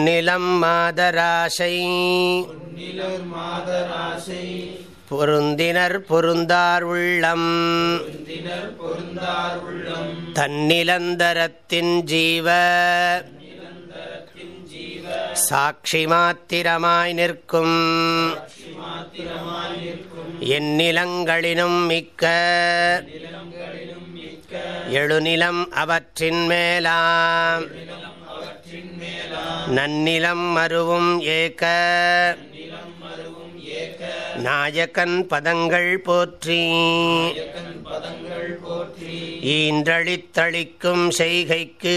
பொன்னிலம் மாதராசை. பொருந்தினர் பொருந்தார் உள்ளம். தன்னிலந்தரத்தின் ஜீவ. சாட்சி மாத்திரமாய் நிற்கும். எந்நிலங்களினும் மிக்க. எழுநிலம் அவற்றின் மேலாம் நன்னிலம் மருவும் ஏக நாயகன் பதங்கள் போற்றி. ஈன்றளித்தளிக்கும் செய்கைக்கு.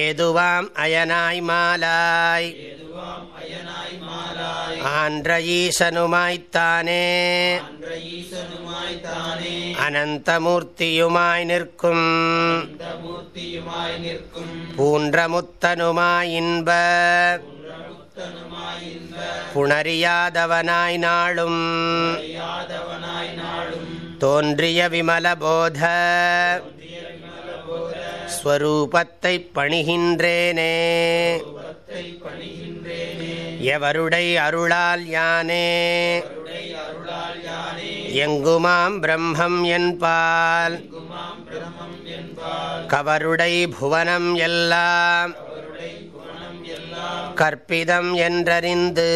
ஏதுவாம் அயனாய் மாலாய். ஆன்ற ஈசனுமாய்த்தானே அனந்தமூர்த்தியுமாய் நிற்கும். அந்த புணரியாதவனாய் நாளும் தோன்றிய விமலபோத ஸ்வரூபத்தை பணிகின்றேனே. எவருடை அருளால் யானே. எங்குமாம் பிரம்மம் என்பால். கவருடை புவனம் எல்லாம். கற்பிதம் என்றறிந்து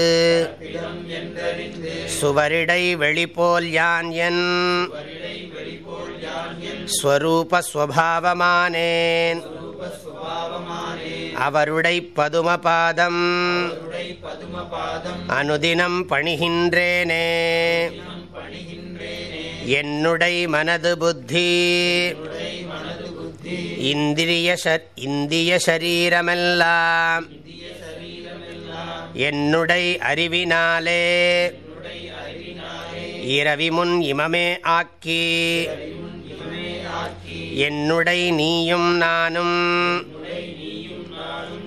சுவரிடை வெளிப்போல் யான் என் ஸ்வரூபஸ்வபாவமானேன் அவருடை பதுமபாதம் அனுதினம் பணிகின்றேனே. என்னுடை மனது புத்தி இந்திரிய இந்திய சரீரமெல்லாம் என்னுடை அறிவினாலே. என்னுடைய அறிவினாலே இரவி முன் இமமே ஆக்கி. என்னுடைய என்னுடை நீயும் நானும்.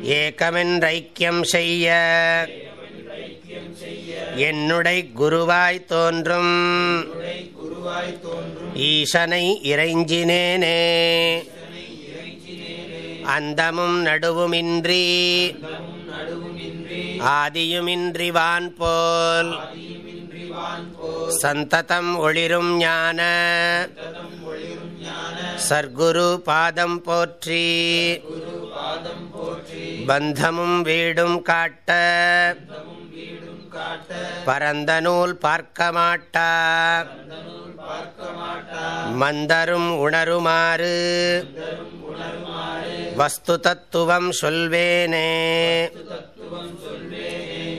ஏக்கமென்றைக்கியம் செய்ய. என்னுடைய என்னுடை குருவாய் தோன்றும். ஈசனை இறைஞ்சினேனே. அந்தமும் நடுவுமின்றி. ஆதியுமின்றி வான் போல் சந்ததம் ஒளிரும் ஞான. சர்க்குரு பாதம் போற்றி. பந்தமும் வீடும் காட்ட. பரந்த நூல் பார்க்க மாட்டா நூல் பார்க்க மாட்டா மந்தரும் உணருமாறு. வஸ்து தத்துவம் சொல்வேனே.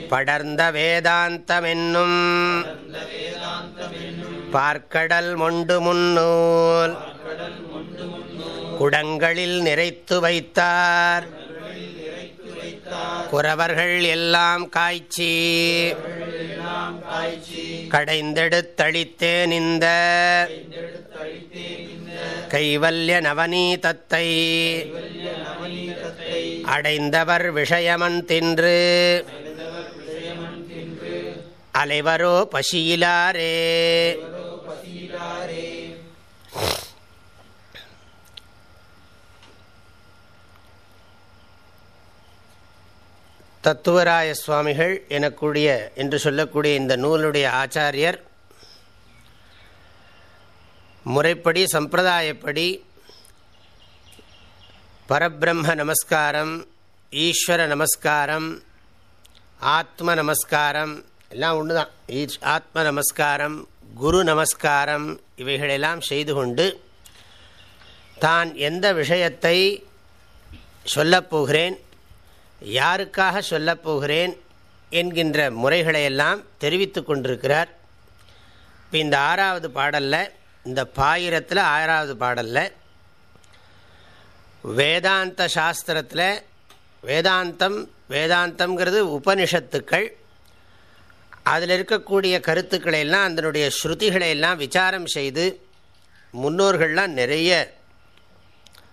படர்ந்த வேதாந்தமென்னும். பார்க்கடல் மொண்டு முன்னூல். குடங்களில் நிறைத்து வைத்தார். குறவர்கள் எல்லாம் காய்ச்சி. கடைந்தெடுத்தளித்தேன் இந்த கைவல்ய நவநீதத்தை. அடைந்தவர் விஷயமன் தின்று அடைந்தவர் விஷயமன் தின்று. அலைவரோ பசியிலாரே. தத்துவராய சுவாமிகள் எனக்கூடிய என்று சொல்லக்கூடிய இந்த நூலுடைய ஆச்சாரியர் முறைப்படி சம்பிரதாயப்படி பரபிரம்ம நமஸ்காரம் ஈஸ்வர நமஸ்காரம் ஆத்ம நமஸ்காரம் எல்லாம் ஒன்று தான் ஆத்ம நமஸ்காரம் குரு நமஸ்காரம் இவைகளெல்லாம் செய்து கொண்டு தான் எந்த விஷயத்தை சொல்லப்போகிறேன் யாருக்காக சொல்லப்போகிறேன் என்கின்ற முறைகளையெல்லாம் தெரிவித்து கொண்டிருக்கிறார். இப்போ இந்த ஆறாவது பாடலில் இந்த பாயிரத்தில் ஆறாவது பாடலில் வேதாந்த சாஸ்திரத்தில் வேதாந்தம் வேதாந்தம்ங்கிறது உபனிஷத்துக்கள் அதில் இருக்கக்கூடிய கருத்துக்களை எல்லாம் அதனுடைய ஸ்ருதிகளை எல்லாம் விசாரம் செய்து முன்னோர்கள்லாம் நிறைய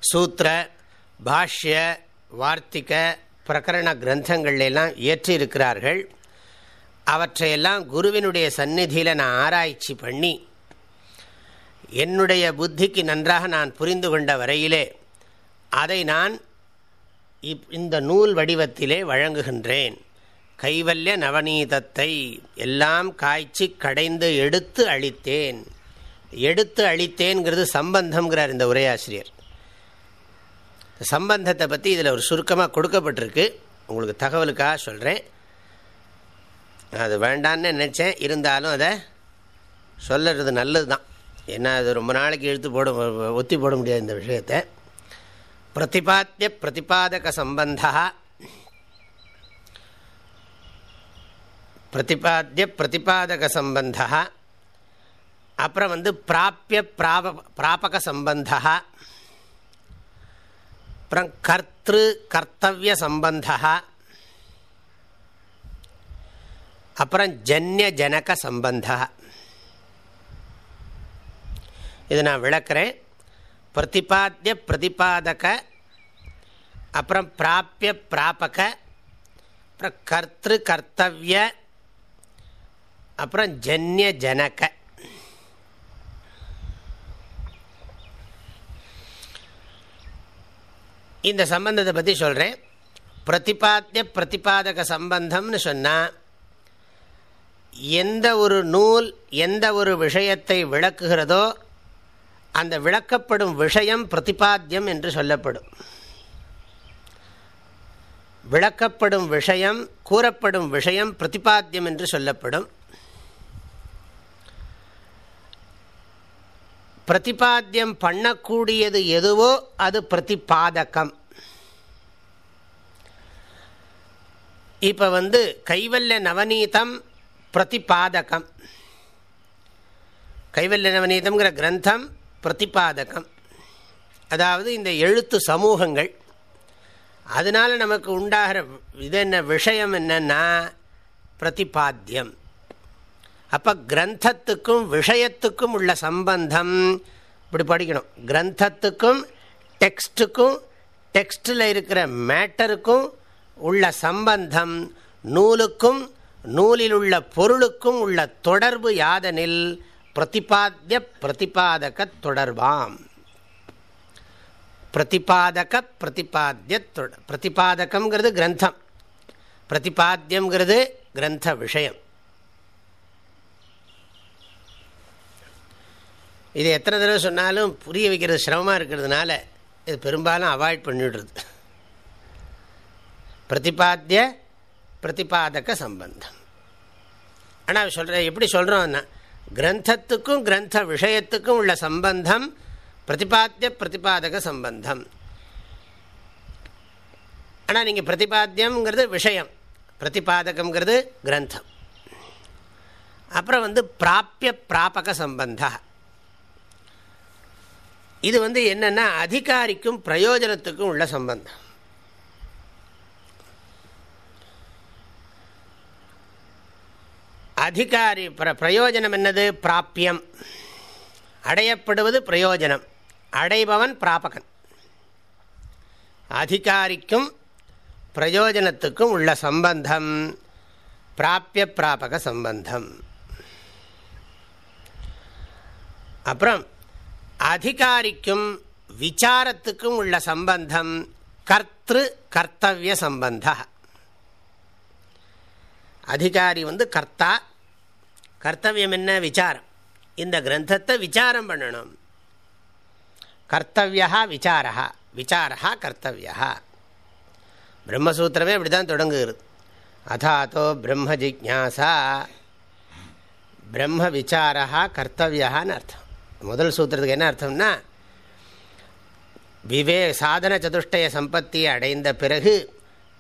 சூத்திர பாஷ்ய வார்த்திக பிரகரண கிரந்தங்கள்லாம் இயற்றியிருக்கிறார்கள் அவற்றையெல்லாம் குருவினுடைய சந்நிதியில் நான் ஆராய்ச்சி பண்ணி என்னுடைய புத்திக்கு நன்றாக நான் புரிந்து கொண்ட வரையிலே அதை நான் இப் இந்த நூல் வடிவத்திலே வழங்குகின்றேன். கைவல்ய நவநீதத்தை எல்லாம் காய்ச்சி கடைந்து எடுத்து அளித்தேன். எடுத்து அழித்தேன்கிறது சம்பந்தம்ங்கிறார் இந்த உரையாசிரியர். சம்பந்தத்தை பற்றி இதில் ஒரு சுருக்கமாக கொடுக்கப்பட்டிருக்கு. உங்களுக்கு தகவலுக்காக சொல்கிறேன் அது வேண்டான்னு நினச்சேன். இருந்தாலும் அதை சொல்லுறது நல்லது தான் ஏன்னா அது ரொம்ப நாளைக்கு இழுத்து போட ஒத்தி போட முடியாது இந்த விஷயத்தை. பிரதிபாத்திய பிரதிபாதக சம்பந்தா. பிரதிபாத்திய பிரதிபாதக சம்பந்தா. அப்புறம் வந்து பிராப்பிய பிராப பிராபக சம்பந்தா. அப்புறம் கர்த்திரு கர்த்தவிய சம்பந்தா. அப்புறம் ஜன்ய ஜனக சம்பந்தா. இது நான் விளக்குறேன். பிரதிபாத்திய பிரதிபாதக அப்புறம் பிராப்பிய பிராபக அப்புறம் கர்த்திரு கர்த்தவிய அப்புறம் ஜன்ய ஜனக. இந்த சம்பந்தத்தை பற்றி சொல்கிறேன் பிரதிபாத்திய பிரதிபாதக சம்பந்தம்னு சொன்னால் எந்த ஒரு நூல் எந்த ஒரு விஷயத்தை விளக்குகிறதோ அந்த விளக்கப்படும் விஷயம் பிரதிபாத்தியம் என்று சொல்லப்படும். விளக்கப்படும் விஷயம் கூறப்படும் விஷயம் பிரதிபாத்தியம் என்று சொல்லப்படும். பிரதிபாத்தியம் பண்ணக்கூடியது எதுவோ அது பிரதிபாதகம். இப்போ வந்து கைவல்ய நவநீதம் பிரதிபாதகம். கைவல்ய நவநீதம்ங்கிற கிரந்தம் பிரதிபாதகம். அதாவது இந்த எழுத்து சமூகங்கள். அதனால் நமக்கு உண்டாகிற இது என்ன விஷயம் என்னன்னா பிரதிபாத்தியம். அப்போ கிரந்தத்துக்கும் விஷயத்துக்கும் உள்ள சம்பந்தம். இப்படி படிக்கணும். கிரந்தத்துக்கும் டெக்ஸ்ட்டுக்கும் டெக்ஸ்டில் இருக்கிற மேட்டருக்கும் உள்ள சம்பந்தம். நூலுக்கும் நூலில் உள்ள பொருளுக்கும் உள்ள தொடர்பு யாதனில்? பிரதிபாத்திய பிரதிபாதக தொடர்பாம். பிரதிபாதக பிரதிபாத்திய தொடர் பிரதிபாதகம்ங்கிறது கிரந்தம். பிரதிபாத்தியம்ங்கிறது கிரந்த விஷயம். இது எத்தனை தடவை சொன்னாலும் புரிய வைக்கிறது சிரமமாக இருக்கிறதுனால இது பெரும்பாலும் அவாய்ட் பண்ணிவிடுறது பிரதிபாத்திய பிரதிபாதக சம்பந்தம். ஆனால் சொல்கிற எப்படி சொல்கிறோம்னா கிரந்தத்துக்கும் கிரந்த விஷயத்துக்கும் உள்ள சம்பந்தம் பிரதிபாத்திய பிரதிபாதக சம்பந்தம். ஆனால் நீங்கள் பிரதிபாத்தியம்ங்கிறது விஷயம் பிரதிபாதகங்கிறது கிரந்தம். அப்புறம் வந்து பிராப்பிய பிராபக சம்பந்தா. இது வந்து என்னென்னா அதிகாரிக்கும் பிரயோஜனத்துக்கும் உள்ள சம்பந்தம். அதிகாரி பிர பிரயோஜனம் என்னது? பிராப்பியம் அடையப்படுவது பிரயோஜனம். அடைபவன் பிராபகன். அதிகாரிக்கும் பிரயோஜனத்துக்கும் உள்ள சம்பந்தம். பிராப்பிய பிராபக சம்பந்தம். அப்புறம் அதிகாரிக்கும் விசாரத்துக்கும் உள்ள சம்பந்தம் கர்த்திரு கர்த்தவிய சம்பந்த. அதிகாரி வந்து கர்த்தா கர்த்தவியம் என்ன விசாரம்? இந்த கிரந்தத்தை விசாரம் பண்ணணும். கர்த்தவியா விசாரா விசாரா கர்த்தவியா. பிரம்மசூத்திரமே அப்படி தான் தொடங்குகிறது. அதாத்தோ பிரம்ம ஜிக்யாசா பிரம்ம விசாரா கர்த்தவியான்னு அர்த்தம். முதல் சூத்திரத்துக்கு என்ன அர்த்தம்னா விவே சாதன சதுஷ்டய சம்பத்தியை அடைந்த பிறகு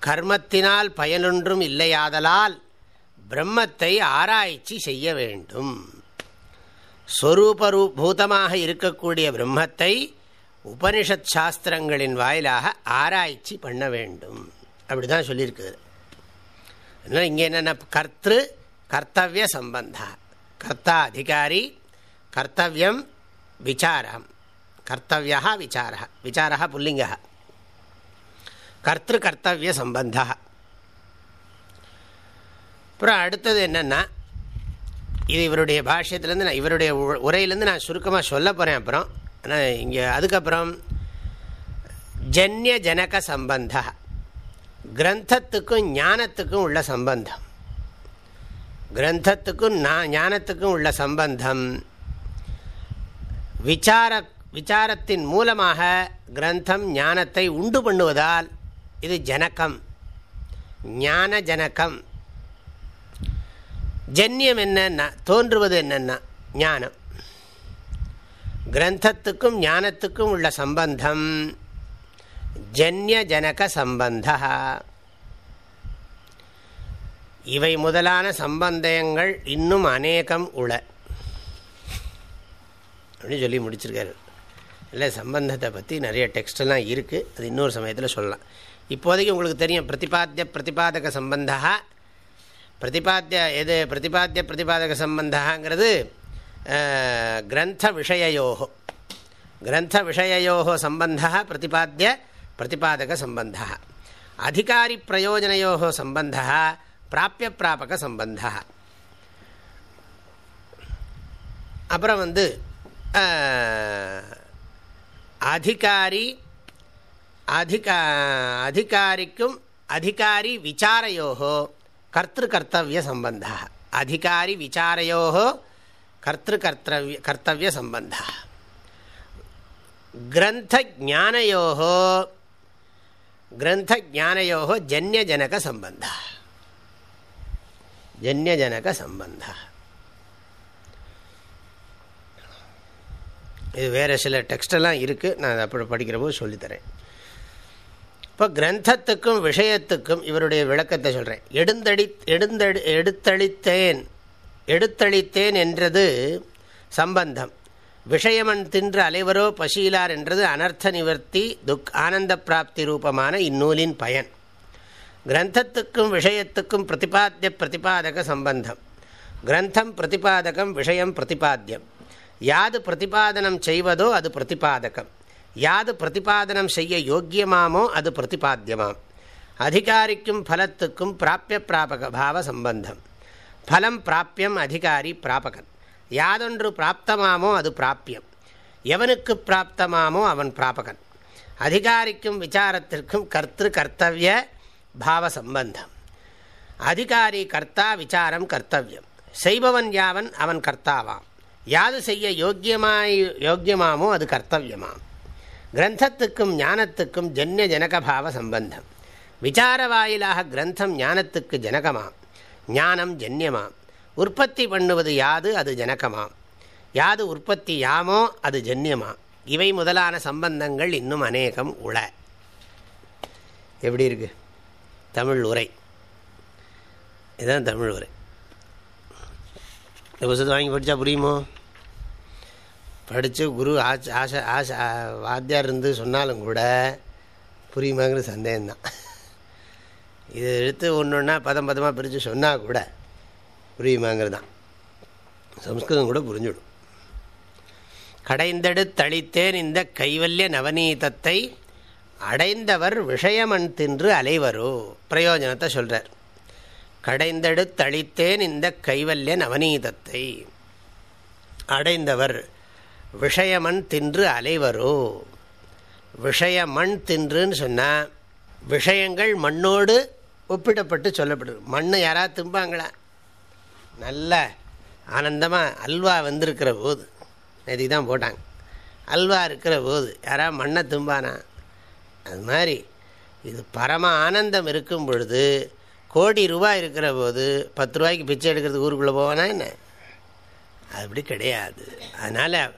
கர்மத்தினால் பயனொன்றும் இல்லையாதலால் பிரம்மத்தை ஆராய்ச்சி செய்ய வேண்டும். ஸ்வரூபரூ பூதமாக இருக்கக்கூடிய பிரம்மத்தை உபனிஷத் சாஸ்திரங்களின் வாயிலாக ஆராய்ச்சி பண்ண வேண்டும். அப்படி தான் சொல்லியிருக்குது அதனால் இங்கே என்னென்ன கர்த்திரு கர்த்தவிய சம்பந்தா கர்த்தா அதிகாரி கர்த்தவியம் விசாரம் கர்த்தவியா விசார விசார புல்லிங்க கர்த்திரு கர்த்தவிய சம்பந்தா அப்புறம் அடுத்தது என்னென்னா இது இவருடைய பாஷ்யத்துலேருந்து நான் இவருடைய உரையிலேருந்து நான் சுருக்கமாக சொல்ல போகிறேன் அப்புறம். ஆனால் இங்கே அதுக்கப்புறம் ஜன்ய ஜனக சம்பந்த. கிரந்தத்துக்கும் ஞானத்துக்கும் உள்ள சம்பந்தம். கிரந்தத்துக்கும் ஞானத்துக்கும் உள்ள சம்பந்தம். விசார விசாரத்தின் மூலமாக கிரந்தம் ஞானத்தை உண்டு பண்ணுவதால் இது ஜனகம். ஞான ஜனக்கம் ஜன்யம் என்னன்னா தோன்றுவது என்னன்னா? ஞானம். கிரந்தத்துக்கும் ஞானத்துக்கும் உள்ள சம்பந்தம் ஜன்ய ஜனக சம்பந்த. இவை முதலான சம்பந்தங்கள் இன்னும் அநேகம் உள. அப்படின்னு சொல்லி முடிச்சிருக்காரு. இல்லை சம்பந்தத்தை பற்றி நிறைய டெக்ஸ்டெல்லாம் இருக்குது அது இன்னொரு சமயத்தில் சொல்லலாம். இப்போதைக்கு உங்களுக்கு தெரியும் பிரதிபாத்திய பிரதிபாதக சம்பந்தா பிரதிபாத்திய எது? பிரதிபாத்திய பிரதிபாதக சம்பந்தாங்கிறது கிரந்த விஷயோகோ கிரந்த விஷயோகோ சம்பந்தா பிரதிபாத்திய பிரதிபாதக சம்பந்தா அதிகாரி பிரயோஜனையோ சம்பந்தா பிராப்பிய பிராபக சம்பந்தா அப்புறம் வந்து அதிகாரி அதிகா அதிகாரிக்கும் அதிகாரி விசாரையோகோ கர்த்திருக்கர்த்தவிய சம்பந்தா அதிகாரி விசாரையோகோ கர்த்திருக்கர்த்தவிய கர்த்தவிய சம்பந்தா கிரந்தஜானயோகோ கிரந்தஜானயோகோ ஜன்யஜனக சம்பந்தா ஜன்யஜனக சம்பந்தா இது வேறு சில டெக்ஸ்டெல்லாம் இருக்குது நான் அப்படி படிக்கிற போது சொல்லித்தரேன். இப்போ கிரந்தத்துக்கும் விஷயத்துக்கும் இவருடைய விளக்கத்தை சொல்கிறேன் எடுந்தடி எடுந்தடி எடுத்தளித்தேன். எடுத்தளித்தேன் என்றது சம்பந்தம். விஷயமன் தின்ற அலைவரோ பசியிலார் என்றது அனர்த்த நிவர்த்தி துக் ஆனந்த பிராப்தி ரூபமான இந்நூலின் பயன். கிரந்தத்துக்கும் விஷயத்துக்கும் பிரதிபாத்திய பிரதிபாதக சம்பந்தம். கிரந்தம் பிரதிபாதகம் விஷயம் பிரதிபாத்தியம் யாது பிரதிபாதனம் செய்வதோ அது பிரதிபாதகம். யாது பிரதிபாதனம் செய்ய யோக்கியமாமோ அது பிரதிபாத்தியமாம். அதிகாரிக்கும் பலத்துக்கும் பிராப்பிய பிராபக பாவ சம்பந்தம். பலம் பிராப்பியம் அதிகாரி பிராபகன். யாதொன்று பிராப்தமாமோ அது பிராப்பியம் எவனுக்கு பிராப்தமாமோ அவன் பிராபகன். அதிகாரிக்கும் விசாரத்திற்கும் கர்த்திரு கர்த்தவிய பாவ சம்பந்தம். அதிகாரி கர்த்தா விசாரம் கர்த்தவியம். செய்பவன் யாவன் அவன் கர்த்தாவாம். யாது செய்ய யோக்கியமாய் யோக்கியமாமோ அது கர்த்தவியமாம். கிரந்தத்துக்கும் ஞானத்துக்கும் ஜன்ய ஜனகபாவ சம்பந்தம். விசார வாயிலாக கிரந்தம் ஞானத்துக்கு ஜனகமாம். ஞானம் ஜன்யமாம். உற்பத்தி பண்ணுவது யாது அது ஜனகமாம். யாது உற்பத்தி யாமோ அது ஜன்யமாம். இவை முதலான சம்பந்தங்கள் இன்னும் அநேகம் உள. எப்படி இருக்கு? தமிழ் உரை. இதுதான் தமிழ் உரை. இந்த புத்தகத்தை வாங்கி படித்தா புரியுமோ? படித்து குரு ஆசை ஆசை ஆசை வாத்தியார் இருந்து சொன்னாலும் கூட புரியுமாங்கிற சந்தேகம்தான். இது எடுத்து ஒன்று ஒன்றா பதம் பதமாக பிரித்து சொன்னால் கூட புரியுமாங்கிறது தான் சம்ஸ்கிருதம் கூட புரிஞ்சுடும். கடைந்தெடுத்தளித்தேன் இந்த கைவல்ய நவநீதத்தை அடைந்தவர் விஷயமன் தின்று அலைவரோ பிரயோஜனத்தை சொல்கிறார் கடைந்தெடுத்தளித்தேன் இந்த கைவல்ய நவநீதத்தை அடைந்தவர் விஷயமண் தின்று அலைவரோ? விஷயமண் தின்றுன்னு சொன்னால் விஷயங்கள் மண்ணோடு ஒப்பிடப்பட்டு சொல்லப்படுது. மண் யாராவது திம்பாங்களா? நல்ல ஆனந்தமாக அல்வா வந்திருக்கிற போது. நேற்றுக்கு தான் போட்டாங்க. அல்வா இருக்கிற போது யாராவது மண்ணை தும்பானா? அது மாதிரி இது பரம ஆனந்தம் இருக்கும் பொழுது கோடி ரூபாய் இருக்கிற போது பத்து ரூபாய்க்கு பிச்சை எடுக்கிறது ஊருக்குள்ளே போவானா என்ன? அப்படி கிடையாது. அதனால்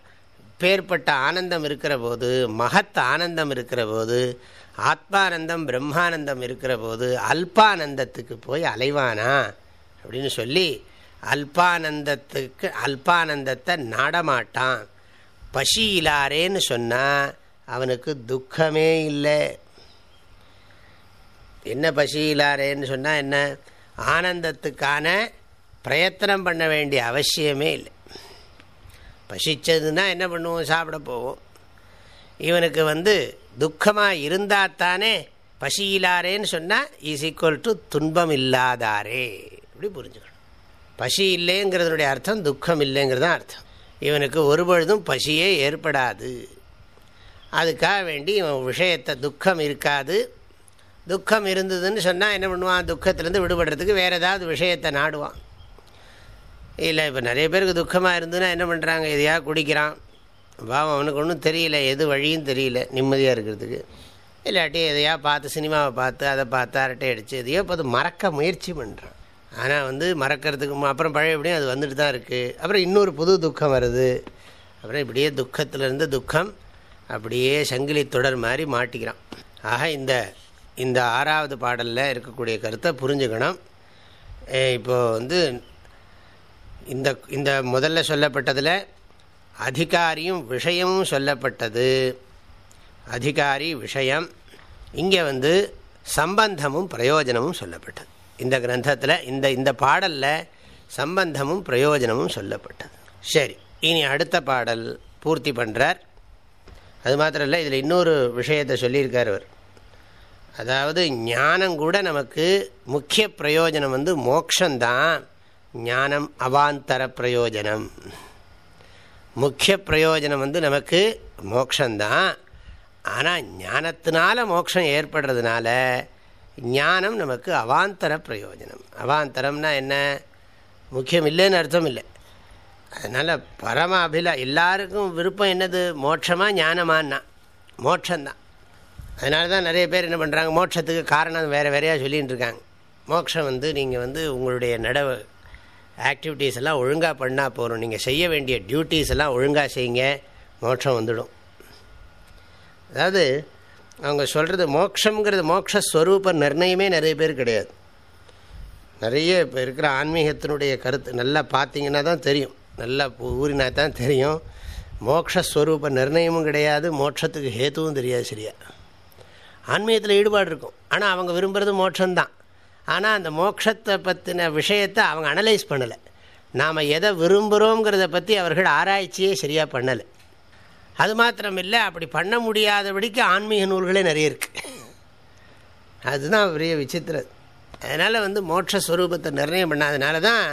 அப்பேற்பட்ட ஆனந்தம் இருக்கிற போது மகத் ஆனந்தம் இருக்கிற போது ஆத்மானந்தம் பிரம்மானந்தம் இருக்கிற போது அல்பானந்தத்துக்கு போய் அலைவானா? அப்படின்னு சொல்லி அல்பானந்தத்துக்கு அல்பானந்தத்தை நாடமாட்டான். பசி இலாரேன்னு சொன்னால் அவனுக்கு துக்கமே இல்லை. என்ன பசி இல்லாரேன்னு சொன்னால் என்ன? ஆனந்தத்துக்கான பிரயத்தனம் பண்ண வேண்டிய அவசியமே இல்லை. பசிச்சதுன்னா என்ன பண்ணுவோம்? சாப்பிட போவோம். இவனுக்கு வந்து துக்கமாக இருந்தால் தானே பசி இல்லாரேன்னு சொன்னால் இஸ் ஈக்குவல் டு துன்பம் இல்லாதாரே. இப்படி புரிஞ்சுக்கணும். பசி இல்லைங்கிறதுனுடைய அர்த்தம் துக்கம் இல்லைங்கிறது தான் அர்த்தம். இவனுக்கு ஒரு பொழுதும் பசியே ஏற்படாது. அதுக்காக வேண்டி இவன் விஷயத்தை துக்கம் இருக்காது. துக்கம் இருந்ததுன்னு சொன்னால் என்ன பண்ணுவான்? துக்கத்துலேருந்து விடுபடுறதுக்கு வேறு ஏதாவது விஷயத்தை நாடுவான். இல்லை இப்போ நிறைய பேருக்கு துக்கமாக இருந்துன்னா என்ன பண்ணுறாங்க எதையா குடிக்கிறான். பாவம் அவனுக்கு ஒன்றும் தெரியல. எது வழியும் தெரியல நிம்மதியாக இருக்கிறதுக்கு. இல்லாட்டி எதையா பார்த்து சினிமாவை பார்த்து அதை பார்த்து அரட்டை அடித்து எதையோ இப்போ அது மறக்க முயற்சி பண்ணுறான் ஆனால் வந்து மறக்கிறதுக்கு அப்புறம் பழையபடியும் அது வந்துட்டு தான் இருக்குது அப்புறம் இன்னொரு புது துக்கம் வருது. அப்புறம் இப்படியே துக்கத்திலேருந்து துக்கம் அப்படியே சங்கிலி தொடர் மாதிரி மாட்டிக்கிறான். ஆக இந்த இந்த ஆறாவது பாடலில் இருக்கக்கூடிய கருத்தை புரிஞ்சுக்கணும். இப்போது வந்து இந்த இந்த முதல்ல சொல்லப்பட்டதில் அதிகாரியும் விஷயமும் சொல்லப்பட்டது. அதிகாரி விஷயம் இங்கே வந்து சம்பந்தமும் பிரயோஜனமும் சொல்லப்பட்டது. இந்த கிரந்தத்தில் இந்த இந்த பாடலில் சம்பந்தமும் பிரயோஜனமும் சொல்லப்பட்டது. சரி இனி அடுத்த பாடல் பூர்த்தி பண்ணுறார் அது மாத்திரம் இல்லை இதில் இன்னொரு விஷயத்தை சொல்லியிருக்கார் அவர் அதாவது ஞானம் கூட நமக்கு முக்கிய பிரயோஜனம் வந்து மோக்ஷந்தான். ஞானம் அவாந்தர பிரயோஜனம். முக்கிய பிரயோஜனம் வந்து நமக்கு மோக்ஷந்தான். ஆனால் ஞானத்தினால மோட்சம் ஏற்படுறதுனால ஞானம் நமக்கு அவாந்தர பிரயோஜனம். அவாந்தரம்னா என்ன? முக்கியம் இல்லைன்னு அர்த்தம் இல்லை. அதனால் பரம அபிலா எல்லாருக்கும் விருப்பம் என்னது? மோட்சமாக ஞானமான்னா. மோட்சந்தான். அதனால தான் நிறைய பேர் என்ன பண்ணுறாங்க மோட்சத்துக்கு காரணம் வேறு வேறையாக சொல்லிகிட்டு இருக்காங்க. மோட்சம் வந்து நீங்கள் வந்து உங்களுடைய நடவு ஆக்டிவிட்டீஸ் எல்லாம் ஒழுங்காக பண்ணால் போகிறோம் நீங்கள் செய்ய வேண்டிய டியூட்டீஸ் எல்லாம் ஒழுங்காக செய்யுங்க. மோட்சம் வந்துடும். அதாவது அவங்க சொல்கிறது மோட்சங்கிறது மோட்சஸ்வரூப நிர்ணயமே நிறைய பேர் கிடையாது. நிறைய இப்போ இருக்கிற ஆன்மீகத்தினுடைய கருத்து நல்லா பார்த்தீங்கன்னா தான் தெரியும். நல்லா ஊறினா தான் தெரியும். மோட்சஸ்வரூப நிர்ணயமும் கிடையாது. மோட்சத்துக்கு ஹேத்துவும் தெரியாது சரியா? ஆன்மீகத்தில் ஈடுபாடு இருக்கும். ஆனால் அவங்க விரும்புகிறது மோட்சம்தான். ஆனால் அந்த மோட்சத்தை பற்றின விஷயத்தை அவங்க அனலைஸ் பண்ணலை. நாம் எதை விரும்புகிறோங்கிறத பற்றி அவர்கள் ஆராய்ச்சியே சரியாக பண்ணலை. அது மாத்திரமில்லை அப்படி பண்ண முடியாதபடிக்கு ஆன்மீக நூல்களே நிறைய இருக்குது அதுதான் பெரிய விசித்திரம். அதனால் வந்து மோட்சஸ்வரூபத்தை நிர்ணயம் பண்ணாதனால தான்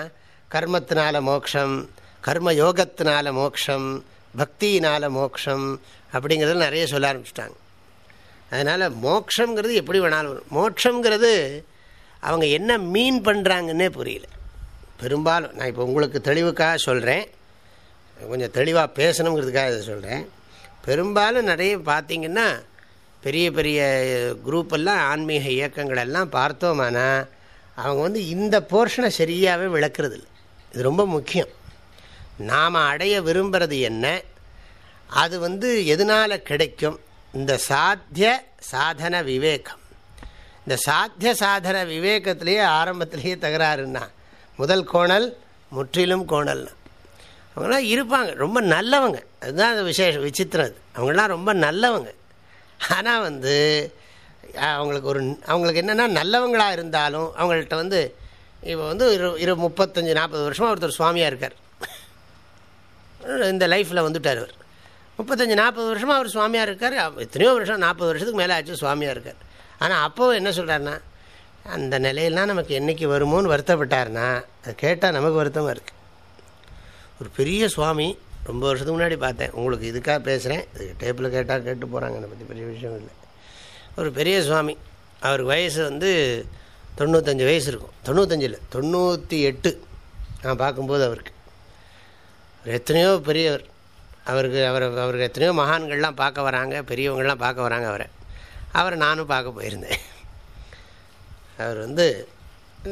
கர்மத்தினால மோட்சம் கர்ம யோகத்தினால மோட்சம் பக்தியினால மோட்சம் அப்படிங்கிறதுல நிறைய சொல்ல ஆரம்பிச்சிட்டாங்க. அதனால் மோட்சங்கிறது எப்படி வேணாலும் மோட்சங்கிறது அவங்க என்ன மீன் பண்ணுறாங்கன்னே புரியல. பெரும்பாலும் நான் இப்போ உங்களுக்கு தெளிவுக்காக சொல்கிறேன் கொஞ்சம் தெளிவாக பேசணுங்கிறதுக்காக இதை சொல்கிறேன் பெரும்பாலும் நிறைய பார்த்திங்கன்னா பெரிய பெரிய குரூப்பெல்லாம் ஆன்மீக இயக்கங்கள் எல்லாம் பார்த்தோமானா அவங்க வந்து இந்த போர்ஷனை சரியாகவே விளக்குறது இல்லை இது ரொம்ப முக்கியம். நாம் அடைய விரும்புகிறது என்ன? அது வந்து எதனால் கிடைக்கும்? இந்த சாத்திய சாதன விவேகம். இந்த சாத்திய சாதன விவேகத்திலேயே ஆரம்பத்திலேயே தகராறுன்னா முதல் கோணல் முற்றிலும் கோணல்னா அவங்களாம் இருப்பாங்க ரொம்ப நல்லவங்க. அதுதான் அது விசேஷம் விசித்திரம் அது. அவங்களாம் ரொம்ப நல்லவங்க. ஆனால் வந்து அவங்களுக்கு ஒரு அவங்களுக்கு என்னென்னா நல்லவங்களாக இருந்தாலும் அவங்கள்ட்ட வந்து இப்போ வந்து இரு இரு முப்பத்தஞ்சு நாற்பது வருஷமாக ஒருத்தர் சுவாமியாக இருக்கார். இந்த லைஃப்பில் வந்துட்டார் அவர். முப்பத்தஞ்சு நாற்பது வருஷமாக அவர் சுவாமியாக இருக்கார். எத்தனையோ வருஷம் நாற்பது வருஷத்துக்கு மேலே ஆச்சு சுவாமியாக இருக்கார். ஆனால் அப்போ என்ன சொல்கிறாருன்னா அந்த நிலையெல்லாம் நமக்கு என்றைக்கு வருமோன்னு வருத்தப்பட்டார்னா அதை கேட்டால் நமக்கு வருத்தமாக இருக்குது ஒரு பெரிய சுவாமி ரொம்ப வருஷத்துக்கு முன்னாடி பார்த்தேன். உங்களுக்கு இதுக்காக பேசுகிறேன் இது டேப்பில் கேட்டால் கேட்டு போகிறாங்க அதை பற்றி பெரிய விஷயம் இல்லை. ஒரு பெரிய சுவாமி. அவர் வயசு வந்து தொண்ணூத்தஞ்சு வயசு இருக்கும். தொண்ணூத்தஞ்சு இல்லை தொண்ணூற்றி எட்டு. நான் பார்க்கும்போது அவருக்கு. அவர் எத்தனையோ பெரியவர். அவருக்கு அவர் அவருக்கு எத்தனையோ மகான்கள்லாம் பார்க்க வராங்க. பெரியவங்கள்லாம் பார்க்க வராங்க அவரை. அவரை நானும் பார்க்க போயிருந்தேன். அவர் வந்து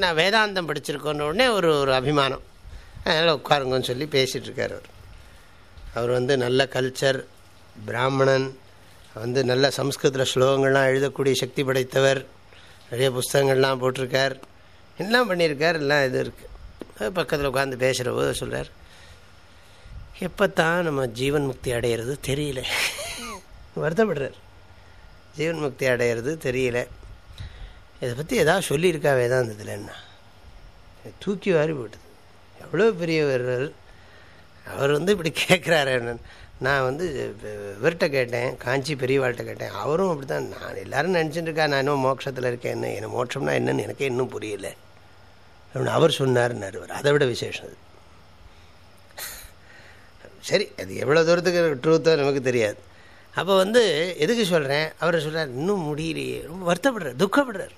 நான் வேதாந்தம் படிச்சிருக்கோன்ன உடனே ஒரு ஒரு அபிமானம். அதனால் உட்காருங்கன்னு சொல்லி பேசிகிட்டு இருக்கார் அவர். அவர் வந்து நல்ல கல்ச்சர் பிராமணன் வந்து நல்ல சம்ஸ்கிருத ஸ்லோகங்கள்லாம் எழுதக்கூடிய சக்தி படைத்தவர். நிறைய புஸ்தகங்கள்லாம் போட்டிருக்கார். எல்லாம் பண்ணியிருக்கார் எல்லாம் இது இருக்குது பக்கத்தில் உட்காந்து பேசுகிற போது சொல்கிறார் எப்போ தான் நம்ம ஜீவன் முக்தி அடையிறது தெரியல. வருத்தப்படுறார். ஜீவன் முக்தி அடையிறது தெரியல. இதை பற்றி ஏதாவது சொல்லியிருக்கா வேதாந்தத்தில் என்ன? தூக்கி வாரி போட்டது. எவ்வளோ பெரியவர் அவர் வந்து இப்படி கேட்குறாரு நான் வந்து இவர்கிட்ட கேட்டேன் காஞ்சி பெரியவாள்கிட்ட கேட்டேன். அவரும் அப்படி தான் நான் எல்லோரும் நினச்சிட்டு இருக்கா நான் இன்னும் மோட்சத்தில் இருக்கேன். என்ன என்ன மோட்சம்னா என்னன்னு எனக்கே இன்னும் புரியல. அப்படின்னு அவர் சொன்னார்னார் அவர் அதை விட விசேஷம் அது. சரி அது எவ்வளோ தூரத்துக்கு ட்ரூத்தோ நமக்கு தெரியாது. அப்போ வந்து எதுக்கு சொல்கிறேன் அவர் சொல்கிறார் இன்னும் முடியலையே. ரொம்ப வருத்தப்படுறார் துக்கப்படுறார்.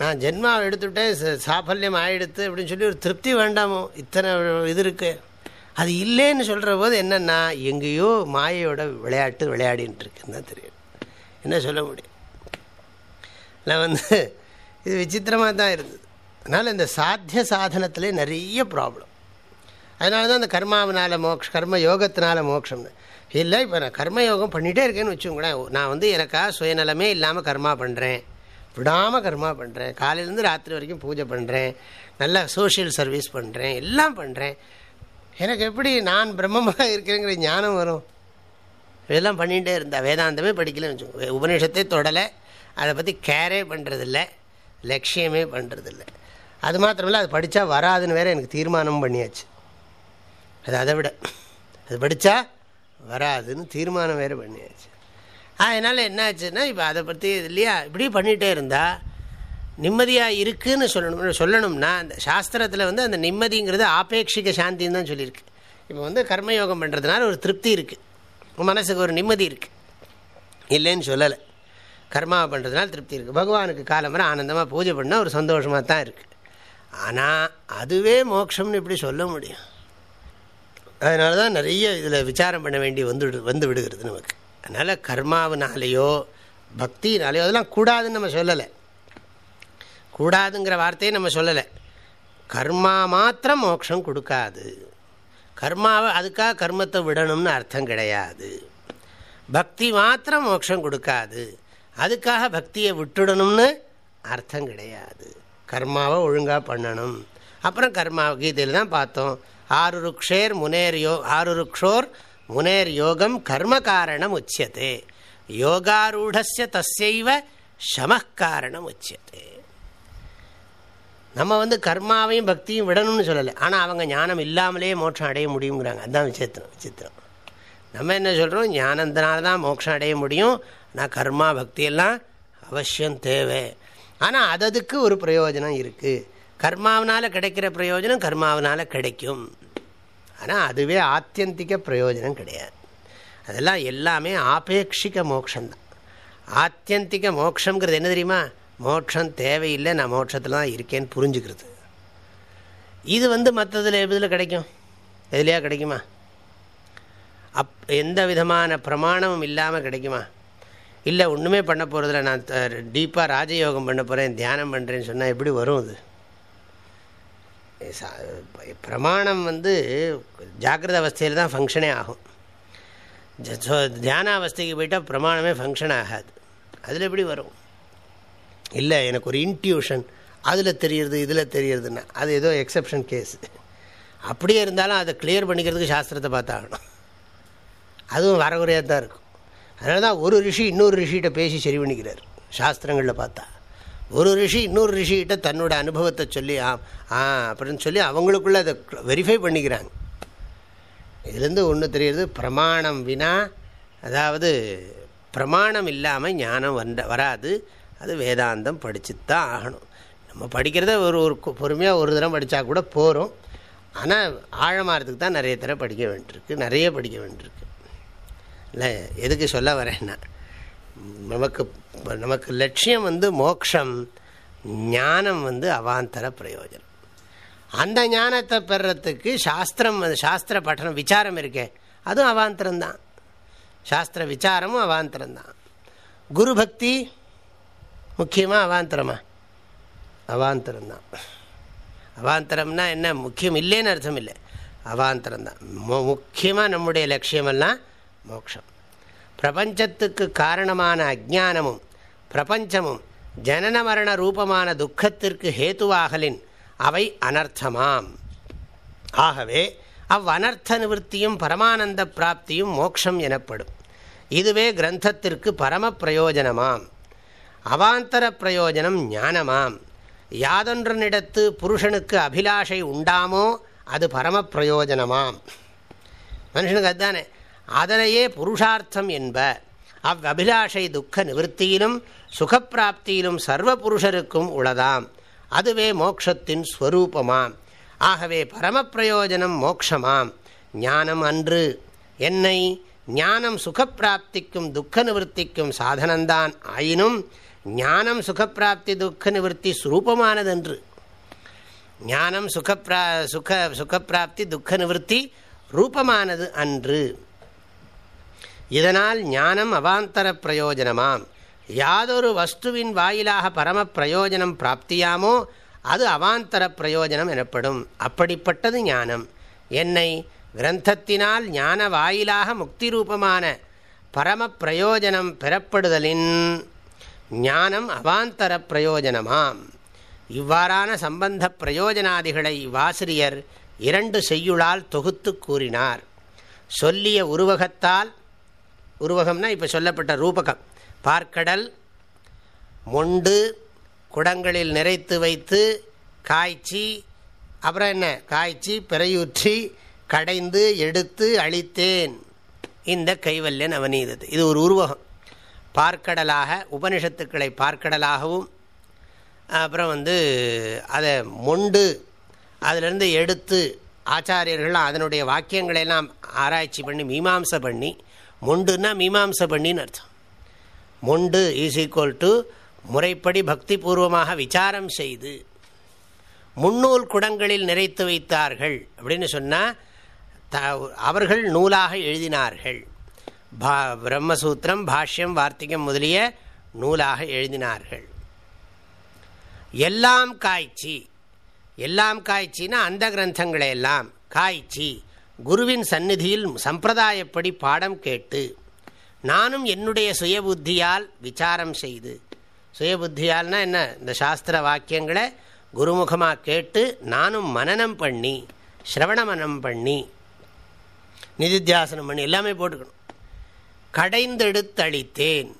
நான் ஜென்மாவை எடுத்துவிட்டேன் சாஃபல்யம் ஆகிடுத்து அப்படின்னு சொல்லி ஒரு திருப்தி வேண்டாமோ? இத்தனை இது இருக்குது அது இல்லைன்னு சொல்கிற போது என்னென்னா எங்கேயோ மாயையோட விளையாட்டு விளையாடின்னு இருக்குன்னு தான் தெரியும். என்ன சொல்ல முடியும்? நான் வந்து இது விசித்திரமாக தான் இருந்தது. அதனால் இந்த சாத்திய சாதனத்திலே நிறைய ப்ராப்ளம் அதனால தான் இந்த கர்மாவினால மோக்ஷ கர்ம யோகத்தினால மோட்சம்னு இல்லை இப்போ நான் கர்ம யோகம் பண்ணிகிட்டே இருக்கேன்னு வச்சுக்கோங்களேன். நான் வந்து எனக்காக சுயநலமே இல்லாமல் கர்மா பண்ணுறேன் விடாமல் கர்மா பண்ணுறேன் காலையிலேருந்து ராத்திரி வரைக்கும் பூஜை பண்ணுறேன் நல்லா சோஷியல் சர்வீஸ் பண்ணுறேன் எல்லாம் பண்ணுறேன் எனக்கு எப்படி நான் பிரம்மமாக இருக்கிறேங்கிற ஞானம் வரும்? இதெல்லாம் பண்ணிகிட்டே இருந்தா வேதாந்தமே படிக்கலன்னு வச்சுக்கோங்க உபநிஷத்தை தொடலை. அதை பற்றி கேரே பண்ணுறதில்ல லட்சியமே பண்ணுறதில்ல அது மாத்திரமில்ல அது படித்தா வராதுன்னு வேற எனக்கு தீர்மானம் பண்ணியாச்சு. அது அதை விட. அது படித்தா வராதுன்னு தீர்மானம் வேறு பண்ணியாச்சு. அதனால் என்னாச்சுன்னா இப்போ அதை பற்றி இல்லையா இப்படி பண்ணிகிட்டே இருந்தால் நிம்மதியாக இருக்குன்னு சொல்லணும் சொல்லணும்னா அந்த சாஸ்திரத்தில் வந்து அந்த நிம்மதிங்கிறது ஆபேட்சிக சாந்தின்னு தான் சொல்லியிருக்கு. இப்போ வந்து கர்மயோகம் பண்ணுறதுனால ஒரு திருப்தி இருக்குது மனசுக்கு ஒரு நிம்மதி இருக்குது இல்லைன்னு சொல்லலை. கர்மாவை பண்ணுறதுனால திருப்தி இருக்குது பகவானுக்கு காலம்பரை ஆனந்தமாக பூஜை பண்ணால் ஒரு சந்தோஷமாக தான் இருக்குது ஆனால் அதுவே மோட்சம்னு இப்படி சொல்ல முடியும். அதனால தான் நிறைய இதில் விசாரம் பண்ண வேண்டி வந்து வந்து விடுகிறது நமக்கு. அதனால் கர்மாவினாலேயோ பக்தினாலேயோ அதெல்லாம் கூடாதுன்னு நம்ம சொல்லலை. கூடாதுங்கிற வார்த்தையை நம்ம சொல்லலை. கர்மா மாத்திரம் மோட்சம் கொடுக்காது. கர்மாவை அதுக்காக கர்மத்தை விடணும்னு அர்த்தம் கிடையாது. பக்தி மாத்திரம் மோட்சம் கொடுக்காது. அதுக்காக பக்தியை விட்டுடணும்னு அர்த்தம் கிடையாது. கர்மாவை ஒழுங்காக பண்ணணும். அப்புறம் கர்மா கீதையில் தான் பார்த்தோம். ஆறு ருக்ஷேர் முனேர் யோ ஆறு ருக்ஷோர் முனேர் யோகம் கர்ம காரணம் உச்சியதே யோகாரூடஸ்ய தஸ்யைவ சமக்காரணம் உச்சியதே நம்ம வந்து கர்மாவையும் பக்தியும் விடணும்னு சொல்லலை. ஆனால் அவங்க ஞானம் இல்லாமலே மோட்சம் அடைய முடியுங்கிறாங்க. அதுதான் விசித்திரம் விசித்திரம். நம்ம என்ன சொல்கிறோம் ஞானத்தினால தான் மோட்சம் அடைய முடியும். ஆனால் கர்மா பக்தியெல்லாம் அவசியம் தேவை. ஆனால் அததுக்கு ஒரு பிரயோஜனம் இருக்குது கர்மாவனால் கிடைக்கிற பிரயோஜனம் கர்மாவனால் கிடைக்கும். ஆனால் அதுவே ஆத்தியந்திக பிரயோஜனம் கிடையாது. அதெல்லாம் எல்லாமே ஆபேட்சிக மோட்சம்தான் ஆத்தியந்திக மோட்சங்கிறது என்ன தெரியுமா? மோட்சம் தேவையில்லை நான் மோட்சத்தில் தான் இருக்கேன்னு புரிஞ்சுக்கிறது. இது வந்து மற்றதில் எதில் கிடைக்கும்? எதுலையா கிடைக்குமா? அப் எந்த விதமான பிரமாணமும் இல்லாமல் கிடைக்குமா? இல்லை ஒன்றுமே பண்ண போகிறதில்ல நான் டீப்பாக ராஜயோகம் பண்ண போகிறேன் தியானம் பண்ணுறேன்னு சொன்னால் எப்படி வரும் அது? பிரமாணம் வந்து ஜாக்கிரத அவஸ்தையில் தான் ஃபங்க்ஷனே ஆகும். தியான அவஸ்தைக்கு போயிட்டால் பிரமாணமே ஃபங்க்ஷன் ஆகாது. அதில் எப்படி வரும்? இல்லை எனக்கு ஒரு இன்ட்யூஷன் அதில் தெரியுறது இதில் தெரியுறதுன்னா. அது ஏதோ எக்ஸப்ஷன் கேஸ் அப்படியே இருந்தாலும் அதை கிளியர் பண்ணிக்கிறதுக்கு சாஸ்திரத்தை பார்த்தாகணும். அதுவும் வரகுறையாக தான் இருக்கும். அதனால தான் ஒரு ரிஷி இன்னொரு ரிஷிகிட்ட பேசி சரி பண்ணிக்கிறார். சாஸ்திரங்களில் பார்த்தா. ஒரு ரிஷி இன்னொரு ரிஷிகிட்ட தன்னோட அனுபவத்தை சொல்லி ஆ ஆ அப்படின்னு சொல்லி அவங்களுக்குள்ள அதை வெரிஃபை பண்ணிக்கிறாங்க. இதுலேருந்து ஒன்று தெரியுது பிரமாணம் வினா அதாவது பிரமாணம் இல்லாமல் ஞானம் வந்த வராது. அது வேதாந்தம் படித்து தான் ஆகணும். நம்ம படிக்கிறத ஒரு ஒரு பொறுமையாக ஒரு தரம் படித்தா கூட போகிறோம் ஆனால் ஆழமாகிறதுக்கு தான் நிறைய தடவை படிக்க வேண்டியிருக்கு நிறைய படிக்க வேண்டியிருக்கு. இல்லை எதுக்கு சொல்ல வரேன்னா நமக்கு நமக்கு லட்சியம் வந்து மோக்ஷம் ஞானம் வந்து அவாந்தர பிரயோஜனம். அந்த ஞானத்தை பெறத்துக்கு சாஸ்திரம் சாஸ்திர பட்டணம் விசாரம் இருக்கே. அதுவும் அவாந்தரம்தான் சாஸ்திர விசாரமும் அவாந்தரம்தான் குரு பக்தி முக்கியமாக அவாந்தரமா? அவாந்தரம்தான் அவாந்தரம்னா என்ன? முக்கியம் இல்லைன்னு அர்த்தம் இல்லை. அவாந்தரம்தான் முக்கியமாக நம்முடைய லட்சியமெல்லாம் மோட்சம் பிரபஞ்சத்துக்கு காரணமான அஜானமும் பிரபஞ்சமும் ஜனன மரண ரூபமான துக்கத்திற்கு ஹேத்துவாகலின் அவை அனர்த்தமாம். ஆகவே அவ்வனர்த்த நிவர்த்தியும் பரமானந்த பிராப்தியும் மோக்ஷம் எனப்படும். இதுவே கிரந்தத்திற்கு பரம பிரயோஜனமாம். அவாந்தர பிரயோஜனம் ஞானமாம். யாதொன்றனிடத்து புருஷனுக்கு அபிலாஷை உண்டாமோ அது பரம பிரயோஜனமாம். மனுஷனுக்கு அதுதானே. அதனையே புருஷார்த்தம் என்ப அவ்வபிலாஷை துக்க நிவர்த்தியிலும் சுகப்பிராப்தியிலும் சர்வ புருஷருக்கும் உளதாம். அதுவே மோக்ஷத்தின் ஸ்வரூபமாம். ஆகவே பரமப்பிரயோஜனம் மோக்ஷமாம். ஞானம் அன்று. என்னை ஞானம் சுகப்பிராப்திக்கும் துக்க நிவர்த்திக்கும் சாதனந்தான். ஆயினும் ஞானம் சுகப்பிராப்தி துக்க நிவர்த்தி சுரூபமானதென்று. ஞானம் சுகப்பிரா சுக சுகப்பிராப்தி துக்க நிவர்த்தி ரூபமானது அன்று. இதனால் ஞானம் அவாந்தர பிரயோஜனமாம் யாதொரு வஸ்துவின் வாயிலாக பரம பிரயோஜனம் பிராப்தியாமோ அது அவாந்தர பிரயோஜனம் எனப்படும். அப்படிப்பட்டது ஞானம். என்னை கிரந்தத்தினால் ஞான வாயிலாக முக்தி ரூபமான பரம பிரயோஜனம் பெறப்படுதலின் ஞானம் அவாந்தர பிரயோஜனமாம். இவ்வாறான சம்பந்த பிரயோஜனாதிகளை இவ்வாசிரியர் இரண்டு செய்யுளால் தொகுத்து கூறினார். சொல்லிய உருவகத்தால் உருவகம்னா இப்போ சொல்லப்பட்ட ரூபகம். பார்க்கடல் மொண்டு குடங்களில் நிறைத்து வைத்து காய்ச்சி அப்புறம் என்ன? காய்ச்சி பிறையூற்றி கடைந்து எடுத்து அழித்தேன். இந்த கைவல்யன் அவனீதது இது ஒரு உருவகம். பார்க்கடலாக உபனிஷத்துக்களை பார்க்கடலாகவும் அப்புறம் வந்து அதை மொண்டு அதிலிருந்து எடுத்து ஆச்சாரியர்கள்லாம் அதனுடைய வாக்கியங்களையெல்லாம் ஆராய்ச்சி பண்ணி மீமாம்சை பண்ணி மொண்டுன்னா மீமாம்சை பண்ணின்னு அர்த்தம். மொண்டு ஈஸ் ஈக்குவல் டு முறைப்படி பக்தி பூர்வமாக விசாரம் செய்து முன்னூல் குடங்களில் நிறைத்து வைத்தார்கள். அப்படின்னு சொன்னால் த அவர்கள் நூலாக எழுதினார்கள். பா பிரம்மசூத்திரம் பாஷ்யம் வார்த்திகம் முதலிய நூலாக எழுதினார்கள். எல்லாம் காய்ச்சி எல்லாம் காய்ச்சின்னா அந்த கிரந்தங்களை எல்லாம் காய்ச்சி குருவின் சந்நிதியில் சம்பிரதாயப்படி பாடம் கேட்டு நானும் என்னுடைய சுய புத்தியால் விசாரம் செய்து. சுய புத்தியால்னா என்ன? இந்த சாஸ்திர வாக்கியங்களை குருமுகமாக கேட்டு நானும் மனநம் பண்ணி ஸ்ரவண மனம் பண்ணி நிதித்தியாசனம் பண்ணி எல்லாமே போட்டுக்கணும். கடைந்தெடுத்தளித்தேன்.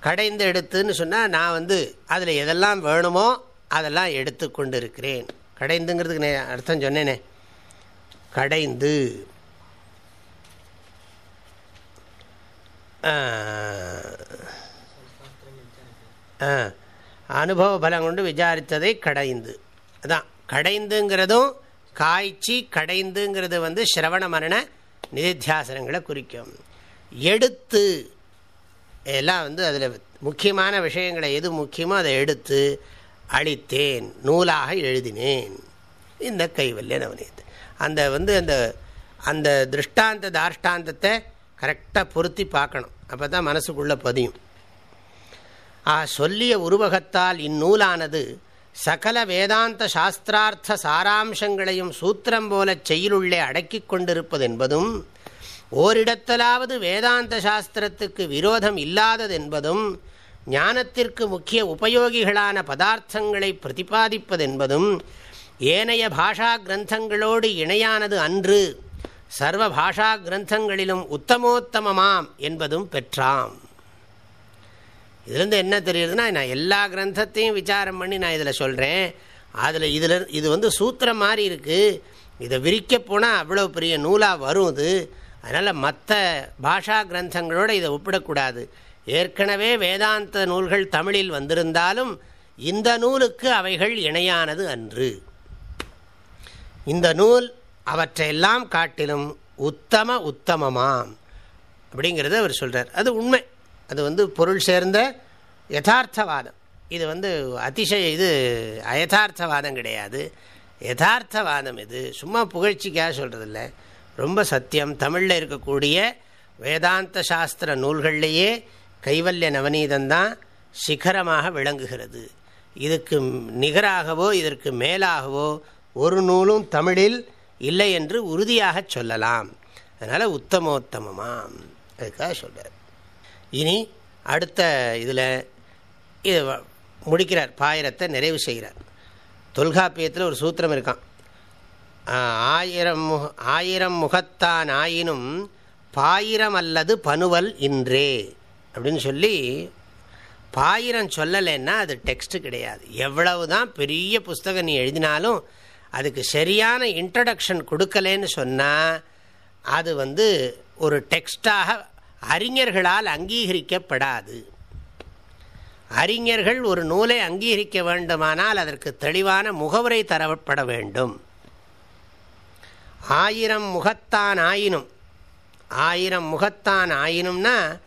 கடைந்து எடுத்துன்னு சொன்னால் நான் வந்து அதில் எதெல்லாம் வேணுமோ அதெல்லாம் எடுத்து கொண்டு இருக்கிறேன் கடைந்துங்கிறதுக்கு அர்த்தம் சொன்னேனே. கடைந்து. அனுபவ பலம் கொண்டு விசாரித்ததை கடைந்து அதான் கடைந்துங்கிறதும் காய்ச்சி கடைந்துங்கிறது வந்து சிரவண மரண நிதித்தியாசனங்களை குறிக்கும் எடுத்து எல்லாம் வந்து அதில் முக்கியமான விஷயங்களை எது முக்கியமோ அதை எடுத்து அழித்தேன் நூலாக எழுதினேன் இந்த கைவல்ய நவநீத் அந்த வந்து அந்த அந்த திருஷ்டாந்த தாஷ்டாந்தத்தை கரெக்டாக பொருத்தி பார்க்கணும். அப்போ தான் மனசுக்குள்ளே பதியும். ஆ சொல்லிய உருவகத்தால் இந்நூலானது சகல வேதாந்த சாஸ்திரார்த்த சாராம்சங்களையும் சூத்திரம் போல செயலுள்ளே அடக்கி கொண்டிருப்பது என்பதும் ஓரிடத்தலாவது வேதாந்த சாஸ்திரத்துக்கு விரோதம் இல்லாததென்பதும் ஞானத்திற்கு முக்கிய உபயோகிகளான பதார்த்தங்களை பிரதிபாதிப்பதென்பதும் ஏனைய பாஷா கிரந்தங்களோடு இணையானது அன்று சர்வ பாஷா கிரந்தங்களிலும் உத்தமோத்தமமாம் என்பதும் பெற்றாம். இதுலேருந்து என்ன தெரியுதுன்னா நான் எல்லா கிரந்தத்தையும் விசாரம் பண்ணி நான் இதில் சொல்கிறேன் அதில் இதில் இது வந்து சூத்திரம் மாதிரி இருக்குது இதை விரிக்க போனால் அவ்வளோ பெரிய நூலாக வரும் இது. அதனால் மற்ற பாஷா கிரந்தங்களோடு இதை ஒப்பிடக்கூடாது. ஏற்கனவே வேதாந்த நூல்கள் தமிழில் வந்திருந்தாலும் இந்த நூலுக்கு அவைகள் இணையானது அன்று. இந்த நூல் அவற்றையெல்லாம் காட்டிலும் உத்தம உத்தமமாம். அப்படிங்கிறத அவர் சொல்கிறார் அது உண்மை. அது வந்து பொருள் சேர்ந்த யதார்த்தவாதம். இது வந்து அதிசய இது அயதார்த்தவாதம் கிடையாது. யதார்த்தவாதம் இது. சும்மா புகழ்ச்சிக்காக சொல்கிறதில்ல ரொம்ப சத்தியம். தமிழில் இருக்கக்கூடிய வேதாந்த சாஸ்திர நூல்கள்லேயே கைவல்ய நவநீதந்தான் சிகரமாக விளங்குகிறது. இதுக்கு நிகராகவோ இதற்கு மேலாகவோ ஒரு நூலும் தமிழில் இல்லை என்று உறுதியாக சொல்லலாம். அதனால் உத்தமோத்தமமாம். அதுக்காக சொல்கிறார் இனி அடுத்த இதில் இது முடிக்கிறார். பாயிரத்தை நிறைவு செய்கிறார். தொல்காப்பியத்தில் ஒரு சூத்திரம் இருக்கான் ஆயிரம் முக ஆயிரம் முகத்தான் ஆயினும் பாயிரம் அல்லது பனுவல் இன்றே அப்படின்னு சொல்லி பாயிரம் சொல்லலைன்னா அது டெக்ஸ்ட்டு கிடையாது. எவ்வளவு தான் பெரிய புஸ்தகம் நீ எழுதினாலும் அதுக்கு சரியான இன்ட்ரடக்ஷன் கொடுக்கலன்னு சொன்னால் அது வந்து ஒரு டெக்ஸ்டாக அறிஞர்களால் அங்கீகரிக்கப்படாது. அறிஞர்கள் ஒரு நூலை அங்கீகரிக்க வேண்டுமானால் அதற்கு தெளிவான முகவரை தரப்பட வேண்டும். ஆயிரம் முகத்தான் ஆயினும் ஆயிரம் முகத்தான் ஆயினும்னா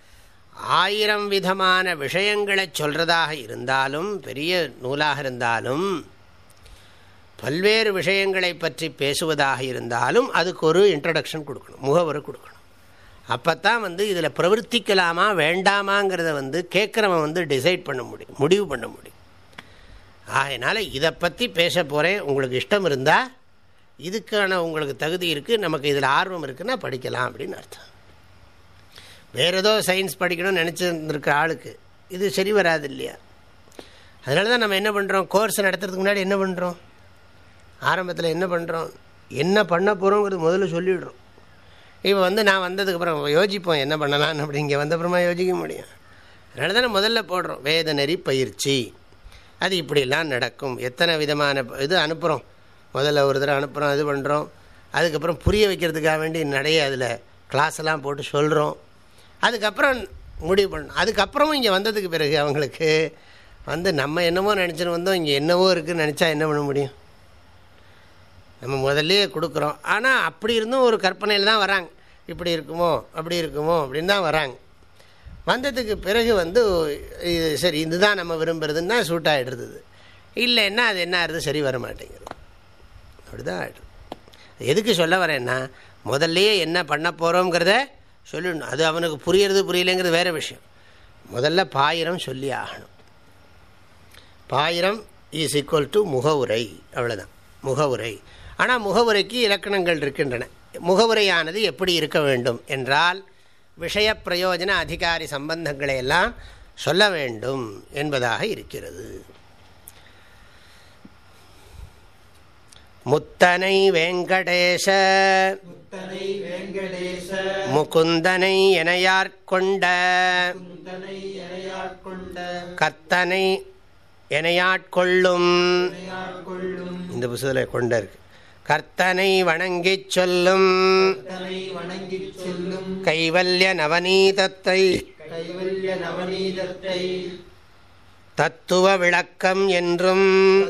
ஆயிரம் விதமான விஷயங்களை சொல்கிறதாக இருந்தாலும் பெரிய நூலாக இருந்தாலும் பல்வேறு விஷயங்களை பற்றி பேசுவதாக இருந்தாலும் அதுக்கு ஒரு இன்ட்ரடக்ஷன் கொடுக்கணும் முகவரை கொடுக்கணும். அப்போ தான் வந்து இதில் பிரவர்த்திக்கலாமா வேண்டாமாங்கிறத வந்து கேட்குறவன் வந்து டிசைட் பண்ண முடியும் முடிவு பண்ண முடியும். ஆகையினால இதை பற்றி பேச போகிறேன் உங்களுக்கு இஷ்டம் இருந்தால் இதுக்கான உங்களுக்கு தகுதி இருக்குது நமக்கு இதில் ஆர்வம் இருக்குன்னா படிக்கலாம் அப்படின்னு அர்த்தம். வேறு ஏதோ சயின்ஸ் படிக்கணும்னு நினச்சிருந்துருக்க ஆளுக்கு இது சரி வராது இல்லையா? அதனால தான் நம்ம என்ன பண்ணுறோம் கோர்ஸ் நடத்துறதுக்கு முன்னாடி என்ன பண்ணுறோம் ஆரம்பத்தில் என்ன பண்ணுறோம் என்ன பண்ண போகிறோங்கிறது முதல்ல சொல்லிவிடுறோம் இப்போ வந்து நான் வந்ததுக்கப்புறம் யோசிப்போம் என்ன பண்ணலான்னு அப்படி இங்கே வந்தப்புறமா யோசிக்க முடியும். அதனால தானே முதல்ல போடுறோம். வேத நெறி பயிற்சி. அது இப்படிலாம் நடக்கும். எத்தனை விதமான இது அனுப்புகிறோம் முதல்ல ஒரு தடவை அனுப்புகிறோம் இது பண்ணுறோம் அதுக்கப்புறம் புரிய வைக்கிறதுக்காக வேண்டி நிறைய அதில் கிளாஸெல்லாம் போட்டு சொல்கிறோம் அதுக்கப்புறம் முடிவு பண்ணோம் அதுக்கப்புறமும் இங்கே வந்ததுக்கு பிறகு அவங்களுக்கு வந்து நம்ம என்னமோ நினச்சின்னு வந்தோம் இங்கே என்னவோ இருக்குதுன்னு நினச்சா என்ன பண்ண முடியும்? நம்ம முதல்லையே கொடுக்குறோம். ஆனால் அப்படி இருந்தும் ஒரு கற்பனையில் தான் வராங்க. இப்படி இருக்குமோ அப்படி இருக்குமோ அப்படின்னு தான் வராங்க. வந்ததுக்கு பிறகு வந்து இது சரி இதுதான் நம்ம விரும்புகிறதுன்னா சூட் ஆகிடுறது இல்லைன்னா அது என்ன ஆகுது சரி வர மாட்டேங்குது. அப்படி தான் ஆகிடுது எதுக்கு சொல்ல வரேன்னா முதல்லையே என்ன பண்ண போகிறோங்கிறத சொல்லணும். அது அவனுக்கு புரியறது புரியலைங்கிறது வேறு விஷயம். முதல்ல பாயிரம் சொல்லி ஆகணும். பாயிரம் இஸ் ஈக்குவல் டு முகவுரை. அவ்வளோதான் முகவுரை. ஆனால் முகவுரைக்கு இலக்கணங்கள் இருக்கின்றன. முகவுரையானது எப்படி இருக்க வேண்டும் என்றால் விஷய பிரயோஜன அதிகாரி சம்பந்தங்களை எல்லாம் சொல்ல வேண்டும் என்பதாக இருக்கிறது. முத்தனை வேங்கடேச முகுந்தனை எனையாட்கொண்ட கத்தனை எனையாட்கொள்ளும் எனையாட்கொள்ளும் இந்த புத்தகத்தில் கொண்ட இருக்கு. கர்த்தனை வணங்கிச் சொல்லும். கைவல்ய நவநீதத்தை. கைவல்ய நவநீதத்தை. தத்துவ விளக்கம் என்றும்.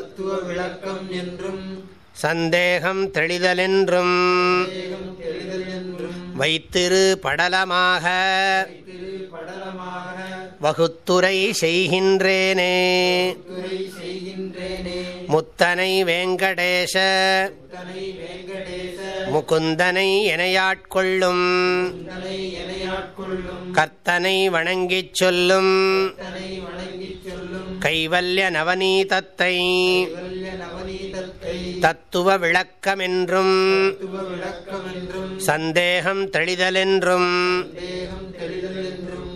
சந்தேகம் தெளிதலென்றும் தேகம் தெளிதல் என்றும். வைத்திரு படலமாக வகுத்துரை செய்கின்றேனே. முத்தனை வேங்கடேச முகுந்தனை எனையாட்கொள்ளும். கர்த்தனை வணங்கிச் சொல்லும். கைவல்ய நவநீதத்தை தத்துவ விளக்கமென்றும். சந்தேகம் தெளிதலென்றும்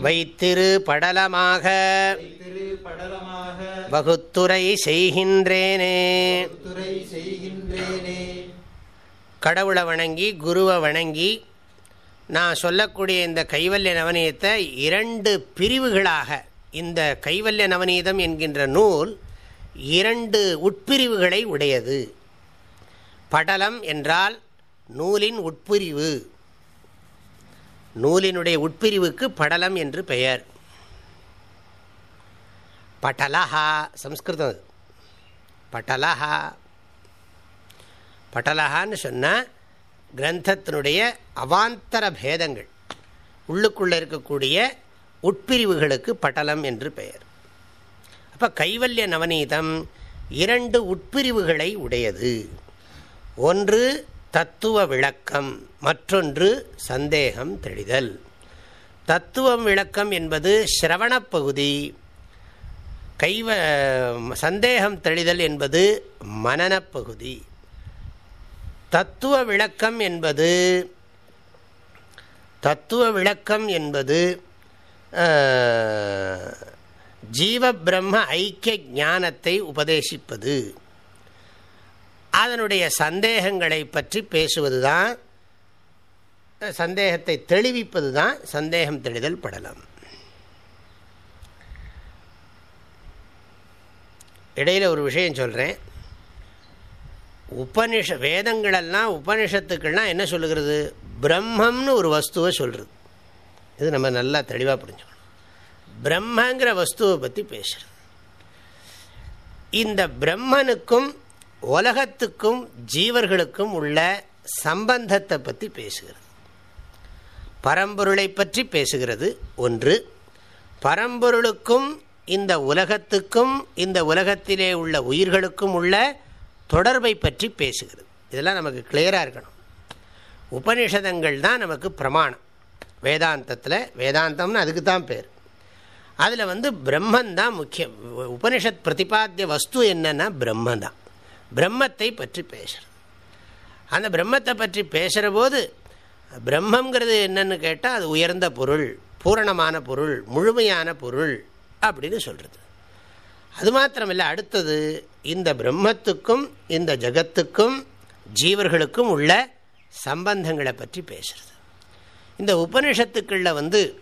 வைத்திரு படலமாக வகுத்துரை செய்கின்றேனே செய்கின்றேனே. கடவுளை வணங்கி குருவை வணங்கி நான் சொல்லக்கூடிய இந்த கைவல்ய நவநீதத்தை இரண்டு பிரிவுகளாக இந்த கைவல்ய நவநீதம் என்கின்ற நூல் இரண்டு உட்பிரிவுகளை உடையது. படலம் என்றால் நூலின் உட்பிரிவு. நூலினுடைய உட்பிரிவுக்கு படலம் என்று பெயர். பட்டலஹா சம்ஸ்கிருதம் அது. பட்டலஹா. பட்டலஹான்னு சொன்னால் கிரந்தத்தினுடைய அவாந்தர பேதங்கள். உள்ளுக்குள்ளே இருக்கக்கூடிய உட்பிரிவுகளுக்கு பட்டலம் என்று பெயர். அப்போ கைவல்ய நவநீதம் இரண்டு உட்பிரிவுகளை உடையது. ஒன்று தத்துவ விளக்கம் மற்றொன்று சந்தேகம் தெளிதல். தத்துவம் விளக்கம் என்பது சிரவணப் பகுதி. கைவ சந்தேகம் தெளிதல் என்பது மனநப்பகுதி தத்துவ விளக்கம் என்பது தத்துவ விளக்கம் என்பது ஜீவ பிரம்ம ஐக்கிய ஞானத்தை உபதேசிப்பது. அதனுடைய சந்தேகங்களை பற்றி பேசுவது தான் சந்தேகத்தை தெளிவிப்பது தான் சந்தேகம் தெளிதல் படலம். இடையில் ஒரு விஷயம் சொல்கிறேன் உபனிஷ வேதங்களெல்லாம் உபனிஷத்துக்கள்லாம் என்ன சொல்லுகிறது? பிரம்மம்னு ஒரு வஸ்துவை சொல்கிறது இது நம்ம நல்லா தெளிவாக புரிஞ்சுக்கணும். பிரம்மங்கிற வஸ்துவை பற்றி பேசுகிறது இந்த பிரம்மனுக்கும் உலகத்துக்கும் ஜீவர்களுக்கும் உள்ள சம்பந்தத்தை பற்றி பேசுகிறது. பரம்பொருளை பற்றி பேசுகிறது. ஒன்று பரம்பொருளுக்கும் இந்த உலகத்துக்கும் இந்த உலகத்திலே உள்ள உயிர்களுக்கும் உள்ள தொடர்பை பற்றி பேசுகிறது. இதெல்லாம் நமக்கு கிளியராக இருக்கணும். உபனிஷதங்கள் தான் நமக்கு பிரமாணம். வேதாந்தத்தில் வேதாந்தம்னு அதுக்கு தான் பேர். அதில் வந்து பிரம்மன் தான் முக்கியம். உபனிஷத் பிரதிபாத்திய வஸ்து என்னன்னா பிரம்மன் தான். பிரம்மத்தை பற்றி பேசுகிறது அந்த பிரம்மத்தை பற்றி பேசுகிற போது பிரம்மங்கிறது என்னன்னு கேட்டால் அது உயர்ந்த பொருள் பூரணமான பொருள் முழுமையான பொருள் அப்படின்னு சொல்கிறது அது மாத்திரமில்லை அடுத்தது இந்த பிரம்மத்துக்கும் இந்த ஜகத்துக்கும் ஜீவர்களுக்கும் உள்ள சம்பந்தங்களை பற்றி பேசுறது. இந்த உபனிஷத்துக்களில் வந்து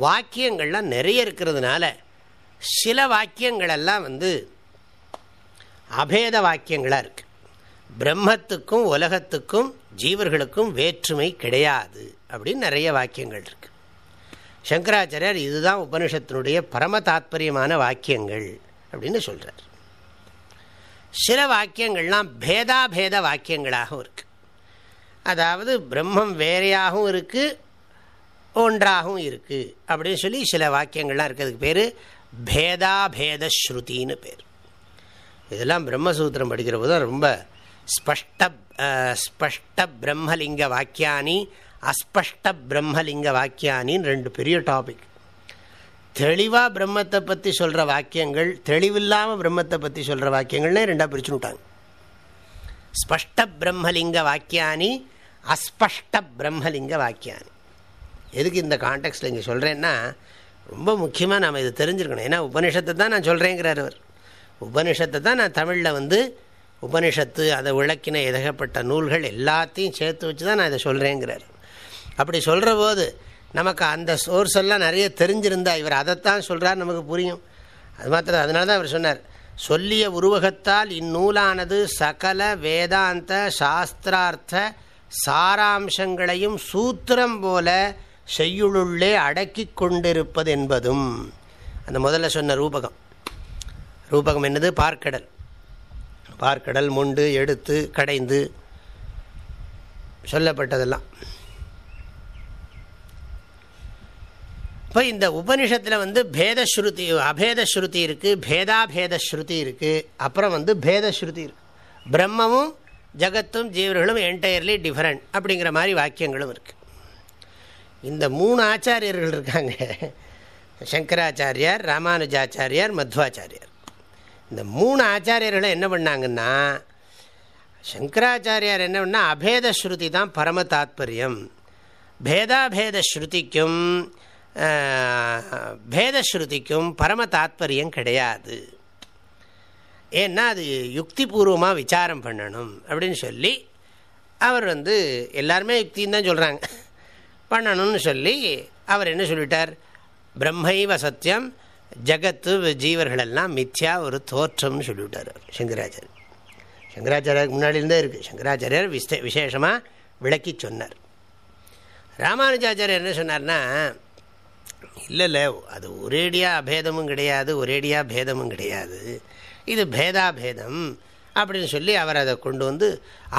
வாக்கியங்கள்லாம் நிறைய இருக்கிறதுனால சில வாக்கியங்களெல்லாம் வந்து அபேத வாக்கியங்களாக இருக்குது பிரம்மத்துக்கும் உலகத்துக்கும் ஜீவர்களுக்கும் வேற்றுமை கிடையாது அப்படின்னு நிறைய வாக்கியங்கள் இருக்கு. சங்கராச்சாரியர் இதுதான் உபனிஷத்தினுடைய பரம தாத்பரியமான வாக்கியங்கள் அப்படின்னு சொல்கிறார் சில வாக்கியங்கள்லாம் பேதாபேத வாக்கியங்களாகவும் இருக்கு. அதாவது பிரம்மம் வேறையாகவும் இருக்குது ஒன்றாகவும் இருக்குது அப்படின்னு சொல்லி சில வாக்கியங்கள்லாம் இருக்கிறதுக்கு பேர் பேதாபேத ஸ்ருதின்னு பேர். இதெல்லாம் பிரம்மசூத்திரம் படிக்கிற போது ரொம்ப ஸ்பஷ்ட ஸ்பஷ்ட பிரம்மலிங்க வாக்கியானி அஸ்பஷ்ட பிரம்மலிங்க வாக்கியானின்னு ரெண்டு பெரிய டாபிக் தெளிவாக பிரம்மத்தை பற்றி சொல்கிற வாக்கியங்கள் தெளிவில்லாமல் பிரம்மத்தை பற்றி சொல்கிற வாக்கியங்கள்னே ரெண்டாக பிரிச்சு விட்டாங்க. ஸ்பஷ்ட பிரம்மலிங்க வாக்கியானி அஸ்பஷ்ட பிரம்மலிங்க வாக்கியானி. எதுக்கு இந்த கான்டெக்ட்டில் இங்கே சொல்கிறேன்னா ரொம்ப முக்கியமாக நாம் இதை தெரிஞ்சுருக்கணும். ஏன்னா உபனிஷத்தை தான் நான் சொல்கிறேங்கிறார் அவர். உபனிஷத்தை தான் நான் தமிழில் வந்து உபனிஷத்து அதை விளக்கின எதகப்பட்ட நூல்கள் எல்லாத்தையும் சேர்த்து வச்சு தான் நான் இதை சொல்கிறேங்கிறார் அப்படி சொல்கிற போது நமக்கு அந்த சோர்ஸ் எல்லாம் நிறைய தெரிஞ்சிருந்தா இவர் அதைத்தான் சொல்கிறார் நமக்கு புரியும். அது மாத்திரம் அதனால தான் அவர் சொன்னார் சொல்லிய உருவகத்தால் இந்நூலானது சகல வேதாந்த சாஸ்திரார்த்த சாராம்சங்களையும் சூத்திரம் போல செய்யுளுள்ளே அடக்கி கொண்டிருப்பது என்பதும். அந்த முதல்ல சொன்ன ரூபகம். ரூபகம் என்னது? பார்க்கடல். பார்க்கடல் முண்டு எடுத்து கடைந்து சொல்லப்பட்டதெல்லாம். இப்போ இந்த உபனிஷத்தில் வந்து பேதஸ்ருதி அபேதஸ்ருதி இருக்குது பேதாபேதஸ்ருதி இருக்குது அப்புறம் வந்து பேதஸ்ருதி இருக்குது பிரம்மமும் ஜகத்தும் ஜீவர்களும் என்டையர்லி டிஃப்ரெண்ட் அப்படிங்கிற மாதிரி வாக்கியங்களும் இருக்குது இந்த மூணு ஆச்சாரியர்கள் இருக்காங்க. சங்கராச்சாரியார் ராமானுஜாச்சாரியார் மத்வாச்சாரியார். இந்த மூணு ஆச்சாரியர்களும் என்ன பண்ணாங்கன்னா சங்கராச்சாரியார் என்ன பண்ணால் அபேத ஸ்ருதி தான் பரம தாத்பரியம். பேதாபேத ஸ்ருதிக்கும் பேதஸ்ருதிக்கும் பரம தாத்பரியம் கிடையாது. ஏன்னா அது யுக்தி பூர்வமாக விசாரம் பண்ணணும் அப்படின்னு சொல்லி அவர் வந்து எல்லாருமே யுக்தின்னு தான் சொல்கிறாங்க பண்ணணும்னு சொல்லி அவர் என்ன சொல்லிட்டார்? பிரம்மைவ சத்தியம் ஜகத்து ஜீவர்களெல்லாம் மித்யா ஒரு தோற்றம்னு சொல்லிவிட்டார் சங்கராச்சாரியர் சங்கராச்சாரியருக்கு முன்னாடியிருந்தே இருக்குது சங்கராச்சாரியர் விசே விசேஷமாக விளக்கி சொன்னார். ராமானுஜாச்சாரியர் என்ன சொன்னார்னா இல்லை இல்லை அது ஒரேடியாக அபேதமும் கிடையாது ஒரேடியாக பேதமும் கிடையாது. இது பேதாபேதம் அப்படின்னு சொல்லி அவர் அதை கொண்டு வந்து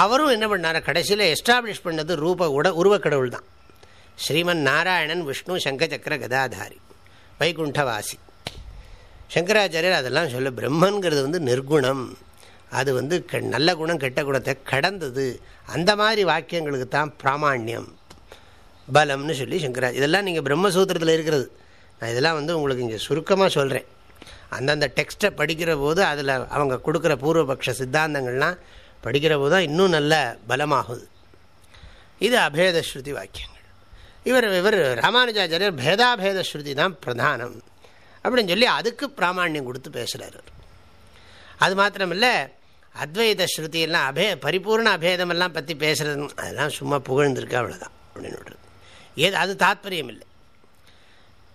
அவரும் என்ன பண்ணார் கடைசியில் எஸ்டாப்ளிஷ் பண்ணது ரூப உட உருவக்கடவுள் தான். ஸ்ரீமன் நாராயணன் விஷ்ணு சங்கச்சக்கர கதாதாரி வைகுண்டவாசி. சங்கராச்சாரியர் அதெல்லாம் சொல்ல பிரம்மன்கிறது வந்து நிர்குணம். அது வந்து நல்ல குணம் கெட்ட குணத்தை கடந்தது. அந்த மாதிரி வாக்கியங்களுக்கு தான் பிராமாண்யம். பலம்னு சொல்லி சங்கரா இதெல்லாம் நீங்கள் பிரம்மசூத்திரத்தில் இருக்கிறது. நான் இதெல்லாம் வந்து உங்களுக்கு இங்கே சுருக்கமாக சொல்கிறேன் அந்தந்த டெக்ஸ்ட்டை படிக்கிற போது அதில் அவங்க கொடுக்குற பூர்வபக்ஷ சித்தாந்தங்கள்லாம் படிக்கிற போது தான் இன்னும் நல்ல பலமாகுது. இது அபேத ஸ்ருதி வாக்கியங்கள். இவர் இவர் ராமானுஜாச்சாரியர் பேதாபேத ஸ்ருதி தான் பிரதானம். அப்படின்னு சொல்லி அதுக்கு பிராமணியம் கொடுத்து பேசுகிறார் அது மாத்திரமில்லை அத்வைத ஸ்ருதியெல்லாம் அபே பரிபூர்ண அபேதமெல்லாம் பற்றி பேசுகிறது அதெல்லாம் சும்மா புகழ்ந்துருக்கு அவ்வளோதான் அப்படின்னு விடுறது ஏது அது தாத்பரியம் இல்லை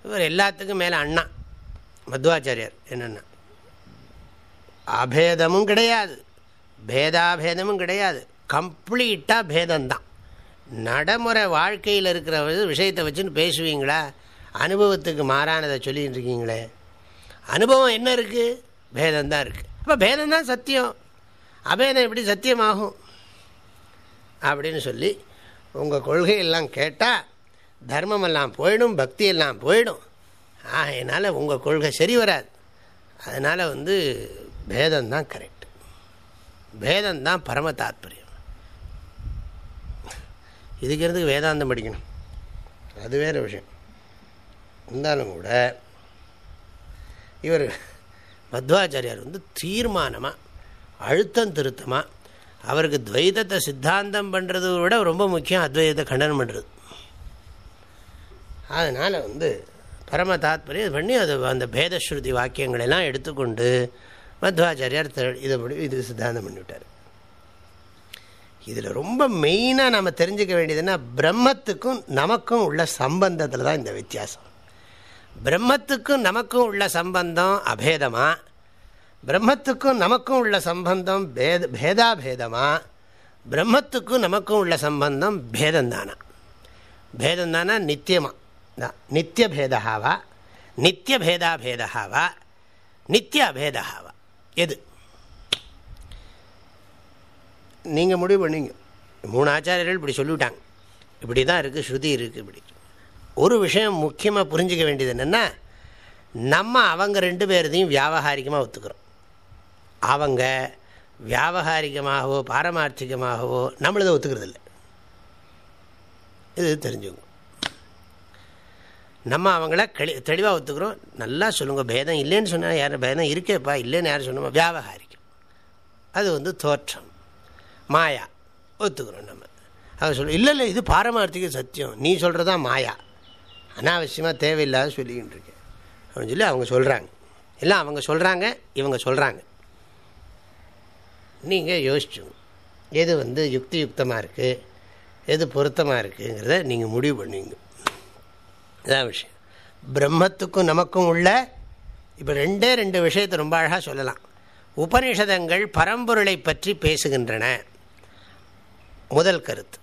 இவர் எல்லாத்துக்கும் மேலே அண்ணா மத்வாச்சாரியார் என்னென்னா. அபேதமும் கிடையாது பேதாபேதமும் கிடையாது கம்ப்ளீட்டாக பேதம்தான். நடைமுறை வாழ்க்கையில் இருக்கிற விஷயத்தை வச்சுன்னு பேசுவீங்களா? அனுபவத்துக்கு மாறானதை சொல்லிகிட்டு இருக்கீங்களே அனுபவம் என்ன இருக்குது பேதம்தான் இருக்குது அப்போ பேதம்தான் சத்தியம். அபேதம் எப்படி சத்தியமாகும்? அப்படின்னு சொல்லி உங்கள் கொள்கையெல்லாம் கேட்டால் தர்மமெல்லாம் போயிடும் பக்தி எல்லாம் போயிடும். ஆகையினால உங்கள் கொள்கை சரி வராது. அதனால் வந்து பேதம்தான் கரெக்ட் பேதம்தான் பரம தாத்பரியம். இதுக்கு இருந்து வேதாந்தம் படிக்கணும்? அது வேறு விஷயம். இருந்தாலும் கூட இவர் மத்வாச்சாரியார் வந்து தீர்மானமாக அழுத்தம் திருத்தமாக அவருக்கு துவைதத்தை சித்தாந்தம் பண்ணுறதை விட ரொம்ப முக்கியம் அத்வைதத்தை கண்டனம் பண்ணுறது அதனால் வந்து பரம தாத்பரியம் பண்ணி அது அந்த பேதஸ்ருதி வாக்கியங்களெல்லாம் எடுத்துக்கொண்டு மத்வாச்சாரியார் இதை இது சித்தாந்தம் பண்ணிவிட்டார். இதில் ரொம்ப மெயினாக நம்ம தெரிஞ்சுக்க வேண்டியதுன்னா பிரம்மத்துக்கும் நமக்கும் உள்ள சம்பந்தத்தில் தான் இந்த வித்தியாசம். பிரம்மத்துக்கும் நமக்கும் உள்ள சம்பந்தம் அபேதமா? பிரம்மத்துக்கும் நமக்கும் உள்ள சம்பந்தம் பேத பேதாபேதமா? பிரம்மத்துக்கும் நமக்கும் உள்ள சம்பந்தம் பேதந்தானா பேதந்தானா நித்தியமா? நித்திய பேதாவா நித்திய பேதாபேதாவா நித்திய அபேதாவா எது? நீங்கள் முடிவு பண்ணிங்க. மூணு ஆச்சாரியர்கள் இப்படி சொல்லிவிட்டாங்க. இப்படி தான் இருக்குது ஸ்ருதி இருக்குது இப்படி. ஒரு விஷயம் முக்கியமாக புரிஞ்சிக்க வேண்டியது என்னென்னா நம்ம அவங்க ரெண்டு பேர்தையும் வியாபகாரிகமாக ஒத்துக்கிறோம். அவங்க வியாபகாரிகமாகவோ பாரமார்த்திகமாகவோ நம்மளதை ஒத்துக்கிறது இல்லை இது தெரிஞ்சுங்க நம்ம அவங்கள களி தெளிவாக ஒத்துக்கிறோம். நல்லா சொல்லுங்கள் பேதம் இல்லைன்னு சொன்னால் யாரும் பேதம் இருக்கேப்பா இல்லைன்னு யாரும் சொன்னோமா வியாபகாரிக்கம். அது வந்து தோற்றம். மாயா ஒத்துக்கிறோம் நம்ம. அதை சொல்லு இல்லை இல்லை இது பாரமார்த்திக சத்தியம். நீ சொல்கிறதா மாயா. அனாவசியமாக தேவையில்லாத சொல்லிக்கிட்டு இருக்கேன். அப்படின்னு சொல்லி அவங்க சொல்கிறாங்க எல்லாம் அவங்க சொல்கிறாங்க இவங்க சொல்கிறாங்க நீங்கள் யோசிச்சுங்க எது வந்து யுக்தி யுக்தமாக இருக்குது எது பொருத்தமாக இருக்குங்கிறத நீங்கள் முடிவு பண்ணுவீங்க. இதான் விஷயம். பிரம்மத்துக்கும் நமக்கும் உள்ள இப்போ ரெண்டே ரெண்டு விஷயத்தை ரொம்ப அழகாக சொல்லலாம். உபனிஷதங்கள் பரம்பொருளை பற்றி பேசுகின்றன. முதல் கருத்து.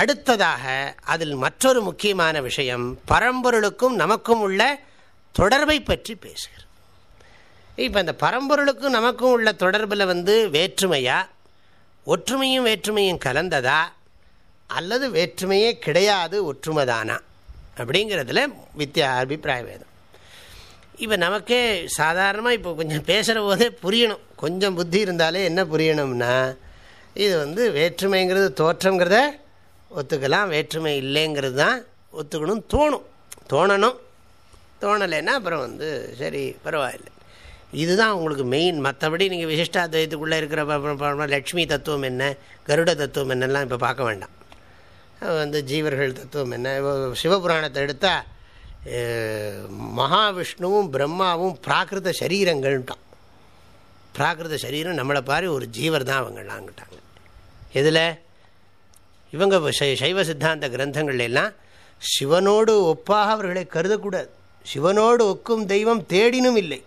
அடுத்ததாக அதில் மற்றொரு முக்கியமான விஷயம் பரம்பொருளுக்கும் நமக்கும் உள்ள தொடர்பை பற்றி பேசுகிறது. இப்போ இந்த பரம்பொருளுக்கும் நமக்கும் உள்ள தொடர்பில் வந்து வேற்றுமையா ஒற்றுமையும் வேற்றுமையும் கலந்ததா அல்லது வேற்றுமையே கிடையாது ஒற்றுமைதானா அப்படிங்கிறதுல வித்தியா அபிப்பிராய வேதம். இப்போ நமக்கே சாதாரணமாக இப்போ கொஞ்சம் பேசுகிற போதே புரியணும். கொஞ்சம் புத்தி இருந்தாலே என்ன புரியணும்னா இது வந்து வேற்றுமைங்கிறது தோற்றங்கிறத ஒத்துக்கலாம் வேற்றுமை இல்லைங்கிறது தான் ஒத்துக்கணும் தோணும். தோணணும். தோணலைன்னா அப்புறம் வந்து சரி பரவாயில்லை. இதுதான் உங்களுக்கு மெயின் மற்றபடி நீங்கள் விசிஷ்டாத்வயத்துக்குள்ளே இருக்கிற லட்சுமி தத்துவம் என்ன? கருட தத்துவம் என்னெல்லாம் இப்போ பார்க்க வேண்டாம். வந்து ஜீவர்கள் தத்துவம் என்ன? சிவபுராணத்தை எடுத்தால் மகாவிஷ்ணுவும் பிரம்மாவும் பிராகிருத சரீரங்கள்ட்டான் பிராகிருத சரீரம் நம்மளை பாரு ஒரு ஜீவர் தான் அவங்களாங்கிட்டாங்க எதில்? இவங்க சைவ சித்தாந்த கிரந்தங்கள் எல்லாம் சிவனோடு ஒப்பாக அவர்களை கருதக்கூடாது. சிவனோடு ஒக்கும் தெய்வம் தேடினும் இல்லை.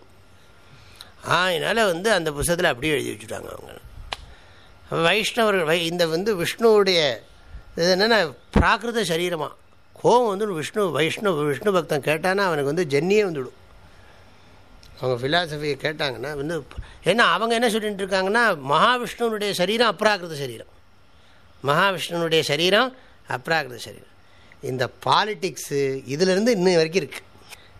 அதனால் வந்து அந்த புத்தகத்தில் அப்படியே எழுதி வச்சுட்டாங்க அவங்க. வைஷ்ணவர்கள் இந்த வந்து விஷ்ணுவுடைய இது என்னென்னா பிராகிருத சரீரமாக கோபம் வந்து விஷ்ணு வைஷ்ணு விஷ்ணு பக்தன் கேட்டானா அவனுக்கு வந்து ஜென்னியே வந்துவிடும் அவங்க ஃபிலாசபியை கேட்டாங்கன்னா வந்து ஏன்னா அவங்க என்ன சொல்லிட்டு இருக்காங்கன்னா மகாவிஷ்ணுனுடைய சரீரம் அப்ராகிருத சரீரம். மகாவிஷ்ணுனுடைய சரீரம் அப்ராகிருத சரீரம். இந்த பாலிட்டிக்ஸு இதிலிருந்து இன்னும் வரைக்கும் இருக்குது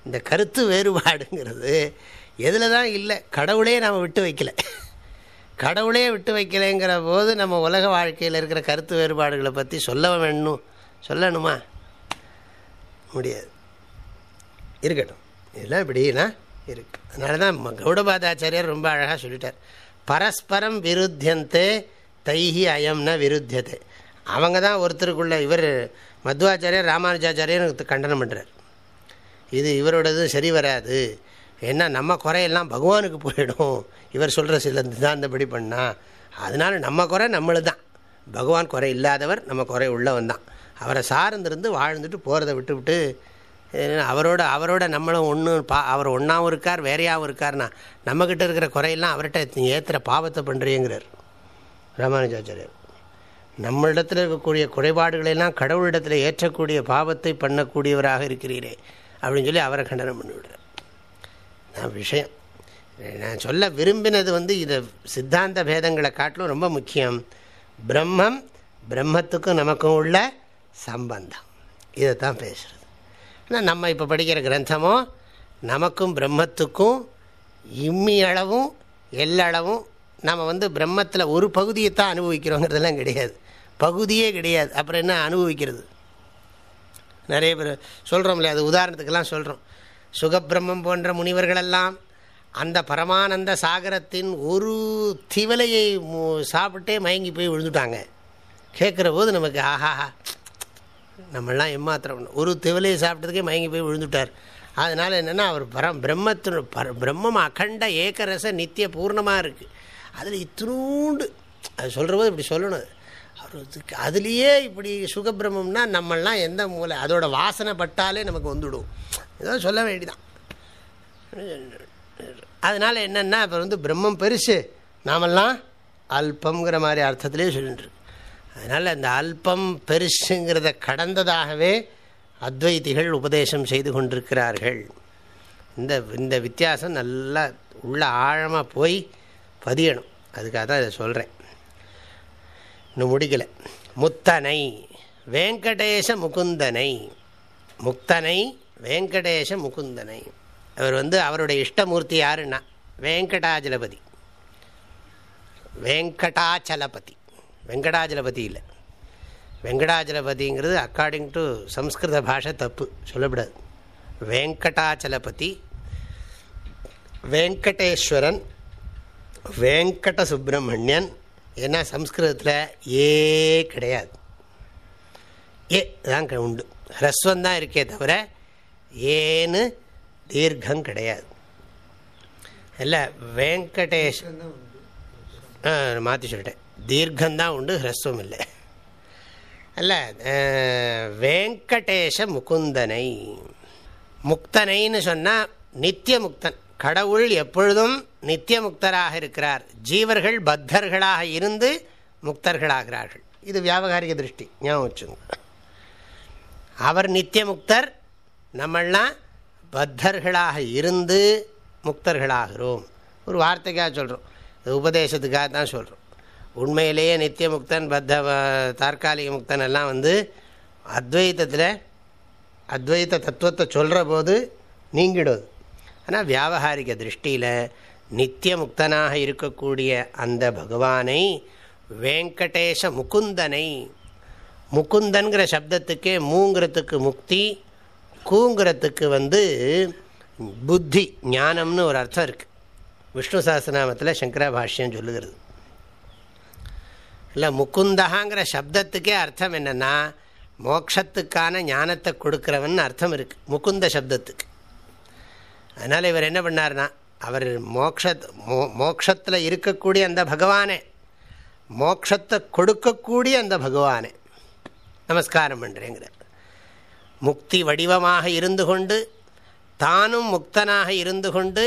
இந்த கருத்து வேறுபாடுங்கிறது எதில் தான் இல்லை கடவுளே நாம் விட்டு வைக்கல. கடவுளே விட்டு வைக்கலைங்கிற போது நம்ம உலக வாழ்க்கையில் இருக்கிற கருத்து வேறுபாடுகளை பற்றி சொல்ல வேணும் சொல்லணுமா? முடியாது. இருக்கட்டும். இதெல்லாம் இப்படின்னா இருக்கு. அதனால தான் கௌடபாதாச்சாரியர் ரொம்ப அழகாக சொல்லிட்டார். பரஸ்பரம் விருத்தியந்தே தைஹி அயம்னா விருத்தியதை. அவங்க தான் ஒருத்தருக்குள்ள இவர் மத்வாச்சாரியர் ராமானுஜாச்சாரியர் கண்டனம் பண்ணுறார் இது இவரோடது சரி வராது. ஏன்னா நம்ம குறையெல்லாம் பகவானுக்கு போயிடும். இவர் சொல்கிற சில சித்தாந்தப்படி பண்ணால் அதனால் நம்ம குறை நம்மளு தான் பகவான் குறை இல்லாதவர் நம்ம குறை உள்ளவன் தான். அவரை சார்ந்திருந்து வாழ்ந்துட்டு போகிறத விட்டுவிட்டு அவரோட அவரோட நம்மளும் ஒன்று பா அவர் ஒன்றாவும் இருக்கார் வேறையாகவும் இருக்கார்னா நம்மக்கிட்ட இருக்கிற குறையெல்லாம் அவர்கிட்ட ஏற்றுற பாவத்தை பண்ணுறீங்கிறார் ராமானுஜாச்சாரியர். நம்மளிடத்தில் இருக்கக்கூடிய குறைபாடுகளெல்லாம் கடவுளிடத்தில் ஏற்றக்கூடிய பாவத்தை பண்ணக்கூடியவராக இருக்கிறீரே அப்படின்னு சொல்லி அவரை கண்டனம் பண்ணிவிடுறார். நான் விஷயம் நான் சொல்ல விரும்பினது வந்து இதை சித்தாந்த பேதங்களை காட்டிலும் ரொம்ப முக்கியம். பிரம்மம் பிரம்மத்துக்கும் நமக்கும் உள்ள சம்பந்தம். இதை தான் பேசுகிறது ஆனால் நம்ம இப்போ படிக்கிற கிரந்தமோ நமக்கும் பிரம்மத்துக்கும் இம்மி அளவும் எல்லளவும் நம்ம வந்து பிரம்மத்தில் ஒரு பகுதியை தான் அனுபவிக்கிறோங்கிறதெல்லாம் கிடையாது. பகுதியே கிடையாது. அப்புறம் என்ன அனுபவிக்கிறது? நிறைய பேர் சொல்கிறோம்ல அது உதாரணத்துக்கெல்லாம் சொல்கிறோம் சுகபிரம்மம் போன்ற முனிவர்களெல்லாம் அந்த பரமானந்த சாகரத்தின் ஒரு திவலையை சாப்பிட்டே மயங்கி போய் விழுந்துட்டாங்க. கேட்குற போது நமக்கு ஆஹாஹா நம்மளாம் ஏமாத்திரம் ஒரு திவலையை சாப்பிட்டதுக்கே மயங்கி போய் விழுந்துட்டார். அதனால் என்னென்னா அவர் பரம் பிரம்மத்து பர பிரம்மம் அகண்ட ஏக்கரச நித்திய பூர்ணமாக இருக்குது அதில் இத்தினூண்டு அது சொல்கிற போது இப்படி சொல்லணும். அவர் அதுலேயே இப்படி சுகபிரமம்னா நம்மளாம் எந்த மூலை அதோட வாசனை பட்டாலே நமக்கு வந்துவிடும் ஏதோ சொல்ல வேண்டிதான். அதனால் என்னென்னா இப்போ வந்து பிரம்மம் பெருசு. நாமெல்லாம் அல்பங்கிற மாதிரி அர்த்தத்திலே சொல்லிட்டுருக்கு அதனால் அந்த அல்பம் பெருசுங்கிறத கடந்ததாகவே அத்வைதிகள் உபதேசம் செய்து கொண்டிருக்கிறார்கள். இந்த இந்த வித்தியாசம் நல்லா உள்ள ஆழமாக போய் பதியணும். அதுக்காக தான் இதை சொல்கிறேன் இன்னும் முடிக்கலை. முத்தனை வெங்கடேஷ முகுந்தனை. முக்தனை வெங்கடேஷ முகுந்தனை. அவர் வந்து அவருடைய இஷ்டமூர்த்தி யாருன்னா? வெங்கடாஜலபதி. வெங்கடாச்சலபதி. வெங்கடாஜலபதி இல்லை. வெங்கடாஜலபதிங்கிறது அக்கார்டிங் டு சம்ஸ்கிருத பாஷை தப்பு. சொல்லப்படாது. வெங்கடாச்சலபதி. வெங்கடேஸ்வரன் வெங்கட சுப்பிரமணியன் ஏன்னா சம்ஸ்கிருதத்தில் ஏ கிடையாது. ஏ தான் உண்டு. ஹ்ரஸ்வம் தான் இருக்கே தவிர ஏன்னு தீர்க்கம் கிடையாது. இல்லை வெங்கடேஷ் மாற்றி சொல்லிட்டேன். தீர்க்கந்தான் உண்டு ஹ்ரஸ்வம் இல்லை. அல்ல வெங்கடேஷ முகுந்தனை. முக்தனைன்னு சொன்னால் நித்திய முக்தன் கடவுள் எப்பொழுதும் நித்திய முக்தராக இருக்கிறார். ஜீவர்கள் பத்தர்களாக இருந்து முக்தர்களாகிறார்கள். இது வியாபகாரிக திருஷ்டி. ஞாபகம் வச்சுங்க. அவர் நித்திய முக்தர் நம்மளாம் பத்தர்களாக இருந்து முக்தர்களாகிறோம். ஒரு வார்த்தைக்காக சொல்கிறோம் உபதேசத்துக்காக தான் சொல்கிறோம் உண்மையிலேயே நித்திய முக்தன் பத்த தற்காலிக முக்தன் எல்லாம் வந்து அத்வைத்தத்தில் அத்வைத்த தத்துவத்தை சொல்கிற போது நீங்கிடுவது. ஆனால் வியாபகாரிக திருஷ்டியில் நித்திய முக்தனாக இருக்கக்கூடிய அந்த பகவானை வெங்கடேஷ முகுந்தனை முகுந்தன்கிற சப்தத்துக்கே மூங்கிறதுக்கு முக்தி கூங்கிறதுக்கு வந்து புத்தி ஞானம்னு ஒரு அர்த்தம் இருக்குது விஷ்ணு சாஸ்திரநாமத்தில் சங்கரா பாஷ்யம் சொல்லுகிறது. இல்லை முகுந்தகாங்கிற சப்தத்துக்கே அர்த்தம் என்னென்னா மோக்ஷத்துக்கான ஞானத்தை கொடுக்குறவன் அர்த்தம் இருக்குது முகுந்த சப்தத்துக்கு. அதனால் இவர் என்ன பண்ணார்னா அவர் மோக்ஷ மோ மோக்ஷத்தில் இருக்கக்கூடிய அந்த பகவானே மோக்ஷத்தை கொடுக்கக்கூடிய அந்த பகவானே. நமஸ்காரம் பண்ணுறேங்கிறார் முக்தி வடிவமாக இருந்து கொண்டு தானும் முக்தனாக இருந்து கொண்டு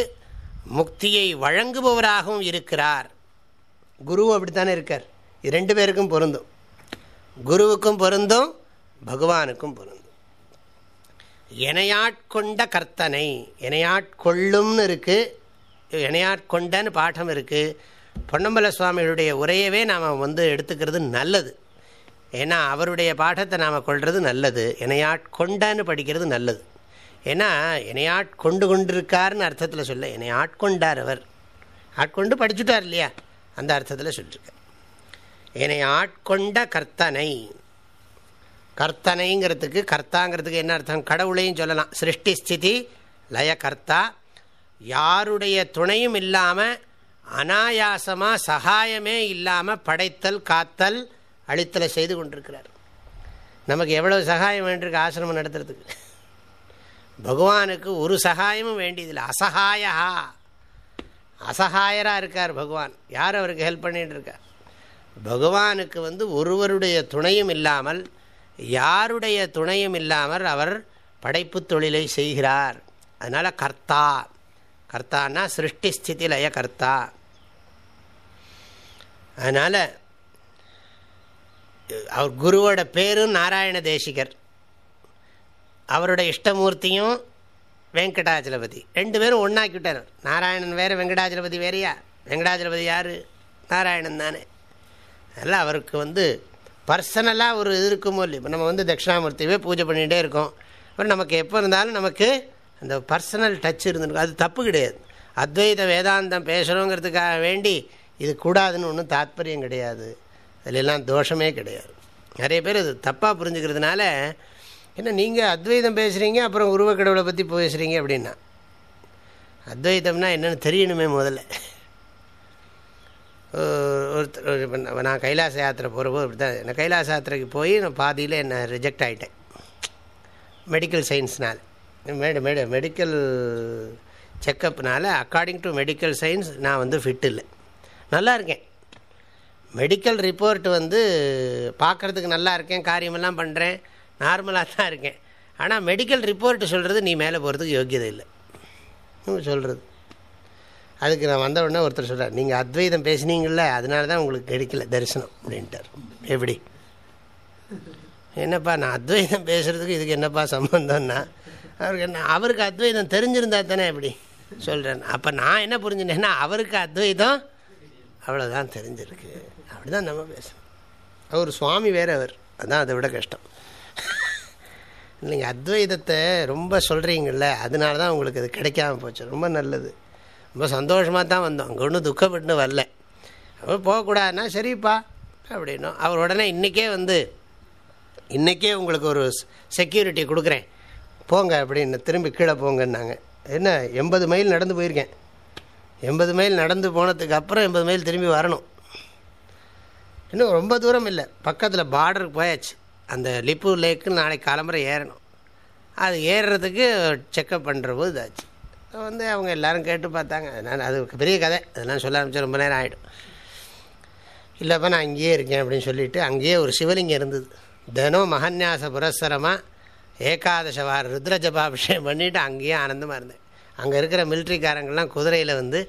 முக்தியை வழங்குபவராகவும் இருக்கிறார். குருவும் அப்படித்தானே இருக்கார். இது ரெண்டு பேருக்கும் பொருந்தும். குருவுக்கும் பொருந்தும் பகவானுக்கும் பொருந்தும். எனையாட்கொண்ட கர்த்தனை எனையாட்கொள்ளும்னு இருக்குது எனையாட்கொண்டன்னு பாடம் இருக்குது பொன்னம்பல சுவாமிகளுடைய உரையவே நாம் வந்து எடுத்துக்கிறது நல்லது. ஏன்னா அவருடைய பாடத்தை நாம் கொள்வது நல்லது எனையாட்கொண்டன்னு படிக்கிறது நல்லது. ஏன்னா இணையாட்கொண்டு கொண்டு கொண்டிருக்காருன்னு அர்த்தத்தில் சொல்ல என்னை ஆட்கொண்டார் அவர். ஆட்கொண்டு படிச்சுட்டார் இல்லையா? அந்த அர்த்தத்தில் சொல்லியிருக்கேன் என்னை ஆட்கொண்ட கர்த்தனை கர்த்தனைங்கிறதுக்கு கர்த்தாங்கிறதுக்கு என்ன அர்த்தம்? கடவுளையும் சொல்லலாம். சிருஷ்டி ஸ்திதி லய கர்த்தா யாருடைய துணையும் இல்லாமல் அனாயாசமாக சகாயமே இல்லாமல் படைத்தல் காத்தல் அழித்தலை செய்து கொண்டிருக்கிறார். நமக்கு எவ்வளோ சகாயம் வேண்டியிருக்கு ஆசிரமம் நடத்துறதுக்கு? பகவானுக்கு ஒரு சகாயமும் வேண்டியதில்லை. அசகாயா. அசகாயராக இருக்கார் பகவான். யார் அவருக்கு ஹெல்ப் பண்ணிகிட்டு இருக்கார்? பகவானுக்கு வந்து ஒருவருடைய துணையும் இல்லாமல் யாருடைய துணையும் இல்லாமல் அவர் படைப்பு தொழிலை செய்கிறார். அதனால் கர்த்தா. கர்த்தான்னா சிருஷ்டி ஸ்திதி லய கர்த்தா. அதனால் அவர் குருவோட பேரும் நாராயண தேசிகர். அவரோட இஷ்டமூர்த்தியும் வெங்கடாஜலபதி. ரெண்டு பேரும் ஒன்றாக்கிவிட்டார் நாராயணன் வேறு வெங்கடாஜலபதி வேறையா? வெங்கடாஜலபதி யார்? நாராயணன் தானே. அதனால் அவருக்கு வந்து பர்சனலாக ஒரு இது இருக்குமோ இல்லை இப்போ நம்ம வந்து தட்சிணாமூர்த்தியவே பூஜை பண்ணிகிட்டே இருக்கோம். அப்புறம் நமக்கு எப்போ இருந்தாலும் நமக்கு அந்த பர்சனல் டச் இருந்துருக்கும். அது தப்பு கிடையாது. அத்வைத வேதாந்தம் பேசுகிறோங்கிறதுக்காக வேண்டி இது கூடாதுன்னு ஒன்றும் தாத்பரியம் கிடையாது. அதிலெல்லாம் தோஷமே கிடையாது. நிறைய பேர் இது தப்பாக புரிஞ்சுக்கிறதுனால என்ன நீங்கள் அத்வைதம் பேசுகிறீங்க அப்புறம் உருவக்கடவுளை பற்றி பேசுகிறீங்க அப்படின்னா அத்வைதம்னா என்னென்னு தெரியணுமே முதல்ல. ஒருத்தர் நான் கைலாச யாத்திரை போகிறப்போ இப்படி தான் நான் கைலாச யாத்திரைக்கு போய் நான் பாதியில் என்ன ரிஜெக்ட் ஆகிட்டேன் மெடிக்கல் சயின்ஸ்னால் மேடு மேடு மெடிக்கல் செக்கப்னால் அக்கார்டிங் டு மெடிக்கல் சயின்ஸ் நான் வந்து ஃபிட் இல்லை. நல்லா இருக்கேன். மெடிக்கல் ரிப்போர்ட் வந்து பார்க்குறதுக்கு நல்லா இருக்கேன் காரியமெல்லாம் பண்ணுறேன் நார்மலாக தான் இருக்கேன். ஆனால் மெடிக்கல் ரிப்போர்ட் சொல்கிறது நீ மேலே போகிறதுக்கு யோக்கியதை இல்லை. சொல்கிறது அதுக்கு நான் வந்த உடனே ஒருத்தர் சொல்கிறார் நீங்கள் அத்வைதம் பேசுனீங்கள்ல அதனால தான் உங்களுக்கு கிடைக்கல தரிசனம் அப்படின்ட்டார். எப்படி? என்னப்பா நான் அத்வைதம் பேசுகிறதுக்கு இதுக்கு என்னப்பா சம்பந்தம்னா அவருக்கு என்ன அவருக்கு அத்வைதம் தெரிஞ்சிருந்தா தானே எப்படி? சொல்கிறேன் அப்போ நான் என்ன புரிஞ்சுனேன்னா அவருக்கு அத்வைதம் அவ்வளோதான் தெரிஞ்சிருக்கு. அப்படி தான் நம்ம பேசணும். அவர் சுவாமி வேறு அவர். அதுதான் அதை விட கஷ்டம். நீங்கள் அத்வைதத்தை ரொம்ப சொல்கிறீங்கள அதனால தான் உங்களுக்கு அது கிடைக்காம போச்சு. ரொம்ப நல்லது. ரொம்ப சந்தோஷமாக தான் வந்தோம். அங்கே ஒன்றும் துக்கப்பட்டு வரல. அப்போ போகக்கூடாதுன்னா சரிப்பா அப்படின்னும். அவர் உடனே இன்றைக்கே வந்து இன்றைக்கே உங்களுக்கு ஒரு செக்யூரிட்டி கொடுக்குறேன். போங்க அப்படின்னு திரும்பி கீழே போங்கன்னாங்க. என்ன எண்பது மைல் நடந்து போயிருக்கேன். எண்பது மைல் நடந்து போனதுக்கு அப்புறம் எண்பது மைல் திரும்பி வரணும். இன்னும் ரொம்ப தூரம் இல்லை. பக்கத்தில் பார்டருக்கு போயாச்சு. அந்த லிப்பு லேக்கு நாளைக்கு காலம்பரை ஏறணும். அது ஏறுறதுக்கு செக்கப் பண்ணுற போது இதாச்சு. வந்து அவங்க எல்லோரும் கேட்டு பார்த்தாங்க. நான் அது பெரிய கதை. அதெல்லாம் சொல்ல ஆரம்பிச்சு ரொம்ப நேரம் ஆகிடும் இல்லைப்பா நான் அங்கேயே இருக்கேன் அப்படின்னு சொல்லிவிட்டு அங்கேயே ஒரு சிவலிங்கம் இருந்தது. தினம் மகன்யாச புரஸ்தரமாக ஏகாதச வார ருத்ர ஜபாபிஷேகம் பண்ணிவிட்டு அங்கேயே ஆனந்தமாக இருந்தேன். அங்கே இருக்கிற மிலிட்ரிக்காரங்கள்லாம் குதிரையில் வந்து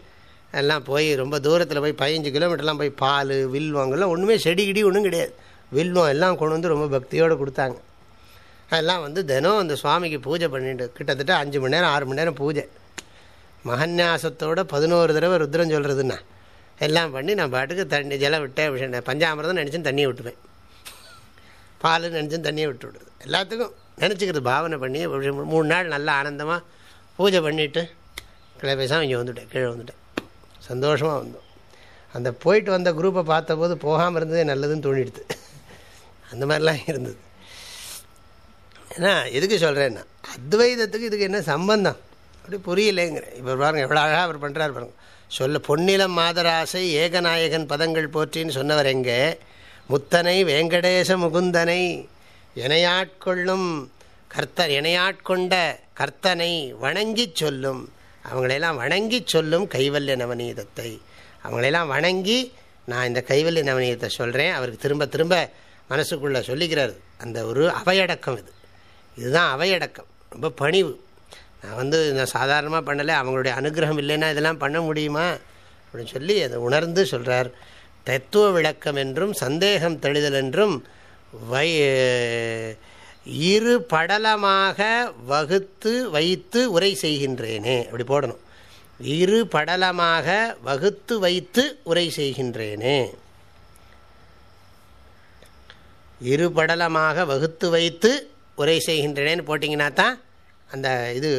எல்லாம் போய் ரொம்ப தூரத்தில் போய் பதினஞ்சு கிலோமீட்டர்லாம் போய் பால் வில்வங்கள்லாம் ஒன்றுமே செடி கிடி ஒன்றும் கிடையாது. வில்வம் எல்லாம் கொண்டு வந்து ரொம்ப பக்தியோடு கொடுத்தாங்க. அதெல்லாம் வந்து தினம் அந்த சுவாமிக்கு பூஜை பண்ணிட்டு கிட்டத்தட்ட அஞ்சு மணி நேரம் ஆறு மணி நேரம் பூஜை. மகன்யாசத்தோட பதினோரு தடவை ருத்ரம் சொல்கிறதுன்னா எல்லாம் பண்ணி நான் பாட்டுக்கு தண்ணி ஜலம் விட்டேன் விஷயம் பஞ்சாமிரதம் நினச்சும் தண்ணியை விட்டுவேன் பால் நினச்சும் தண்ணியை விட்டு விடுறது. எல்லாத்துக்கும் நினச்சிக்கிறது பாவனை பண்ணி மூணு நாள் நல்லா ஆனந்தமாக பூஜை பண்ணிவிட்டு கிளை பேசாமல் இங்கே வந்துவிட்டேன் கீழே வந்துவிட்டேன் சந்தோஷமாக வந்தோம். அந்த போயிட்டு வந்த குரூப்பை பார்த்தபோது போகாமல் இருந்ததே நல்லதுன்னு தோணிடுது. அந்த மாதிரிலாம் இருந்தது. ஏன்னா எதுக்கு சொல்கிறேன்னா அத்வைதத்துக்கு இதுக்கு என்ன சம்பந்தம்? அப்படி புரியலேங்கிற. இப்போ பாருங்கள் எவ்வளோ அழகாக அவர் பண்ணுறாரு பாருங்க. சொல்ல பொன்னிலம் மாதராசை ஏகநாயகன் பதங்கள் போற்றின்னு சொன்னவர் எங்கே? முத்தனை வேங்கடேச முகுந்தனை எனையாட்கொள்ளும் கர்த்த இணையாட்கொண்ட கர்த்தனை வணங்கி சொல்லும். அவங்களையெல்லாம் வணங்கி சொல்லும் கைவல்ய நவநீதத்தை. அவங்களையெல்லாம் வணங்கி நான் இந்த கைவல்ய நவநீதத்தை சொல்கிறேன் அவருக்கு திரும்ப திரும்ப மனசுக்குள்ளே சொல்லிக்கிறார். அந்த ஒரு அவையடக்கம் இது. இதுதான் அவையடக்கம். ரொம்ப பணிவு. நான் வந்து நான் சாதாரணமாக பண்ணலை அவங்களுடைய அனுகிரகம் இல்லைன்னா இதெல்லாம் பண்ண முடியுமா? அப்படின்னு சொல்லி அதை உணர்ந்து சொல்கிறார் தத்துவ விளக்கம் என்றும் சந்தேகம் தெளிதல் என்றும் வை இரு படலமாக வகுத்து வைத்து உரை செய்கின்றேனே. அப்படி போடணும். இரு படலமாக வகுத்து வைத்து உரை செய்கின்றேனே. இரு படலமாக வகுத்து வைத்து உரை செய்கின்றனேன்னு போட்டிங்கன்னா தான் அந்த இது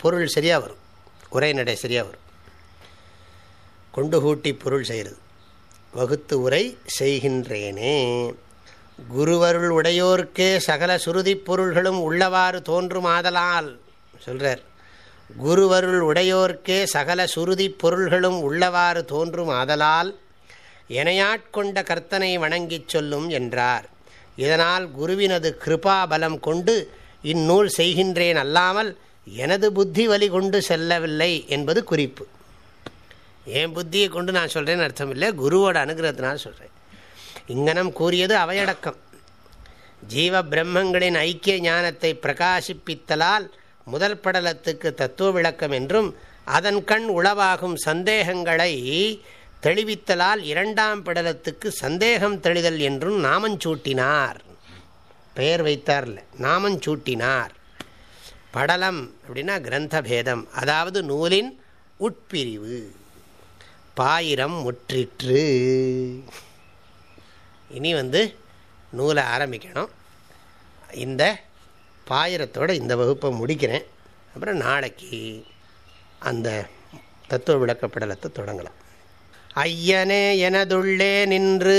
பொருள் சரியாக வரும். உரை நடை சரியாக வரும். கொண்டு கூட்டி பொருள் செய்கிறது. வகுத்து உரை செய்கின்றேனே. குருவருள் உடையோர்க்கே சகல சுருதி பொருள்களும் உள்ளவாறு தோன்றும் ஆதலால் சொல்கிறார் குருவருள் உடையோர்க்கே சகல சுருதி பொருள்களும் உள்ளவாறு தோன்றும் ஆதலால் எனையாட்கொண்ட கர்த்தனை வணங்கிச் சொல்லும் என்றார். இதனால் குருவினது கிருபாபலம் கொண்டு இந்நூல் செய்கின்றேன் அல்லாமல் எனது புத்தி வழி கொண்டு செல்லவில்லை என்பது குறிப்பு. என் புத்தியை கொண்டு நான் சொல்கிறேன்னு அர்த்தம் இல்லை குருவோட அனுகிரகத்தினால் சொல்கிறேன் இங்கனம் கூறியது அவையடக்கம். ஜீவ பிரம்மங்களின் ஐக்கிய ஞானத்தை பிரகாசிப்பித்தலால் முதல் படலத்துக்கு தத்துவ விளக்கம் என்றும் அதன் கண் உளவாகும் சந்தேகங்களை தெளிவித்தலால் இரண்டாம் படலத்துக்கு சந்தேகம் தெளிதல் என்றும் நாமஞ்சூட்டினார் பெயர் வைத்தார்ல. நாமஞ்சூட்டினார் படலம் அப்படின்னா கிரந்த பேதம் அதாவது நூலின் உட்பிரிவு. பாயிரம் முற்றிற்று. இனி வந்து நூலை ஆரம்பிக்கணும். இந்த பாயிரத்தோட இந்த வகுப்பை முடிக்கிறேன். அப்புறம் நாளைக்கு அந்த தத்துவ விளக்கப்படலத்தை தொடங்கலாம். ஐயனே எனதுள்ளே நின்று.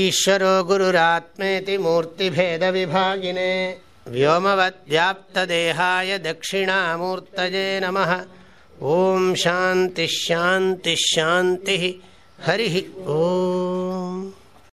ஈஸ்வரோ குருராத்மேதி மூர்த்திபேதவிபாகினே व्योमवद्व्याप्तदेहाय दक्षिणामूर्तये नमः ॐ शान्तिश्शान्तिश्शान्तिः हरिः ॐ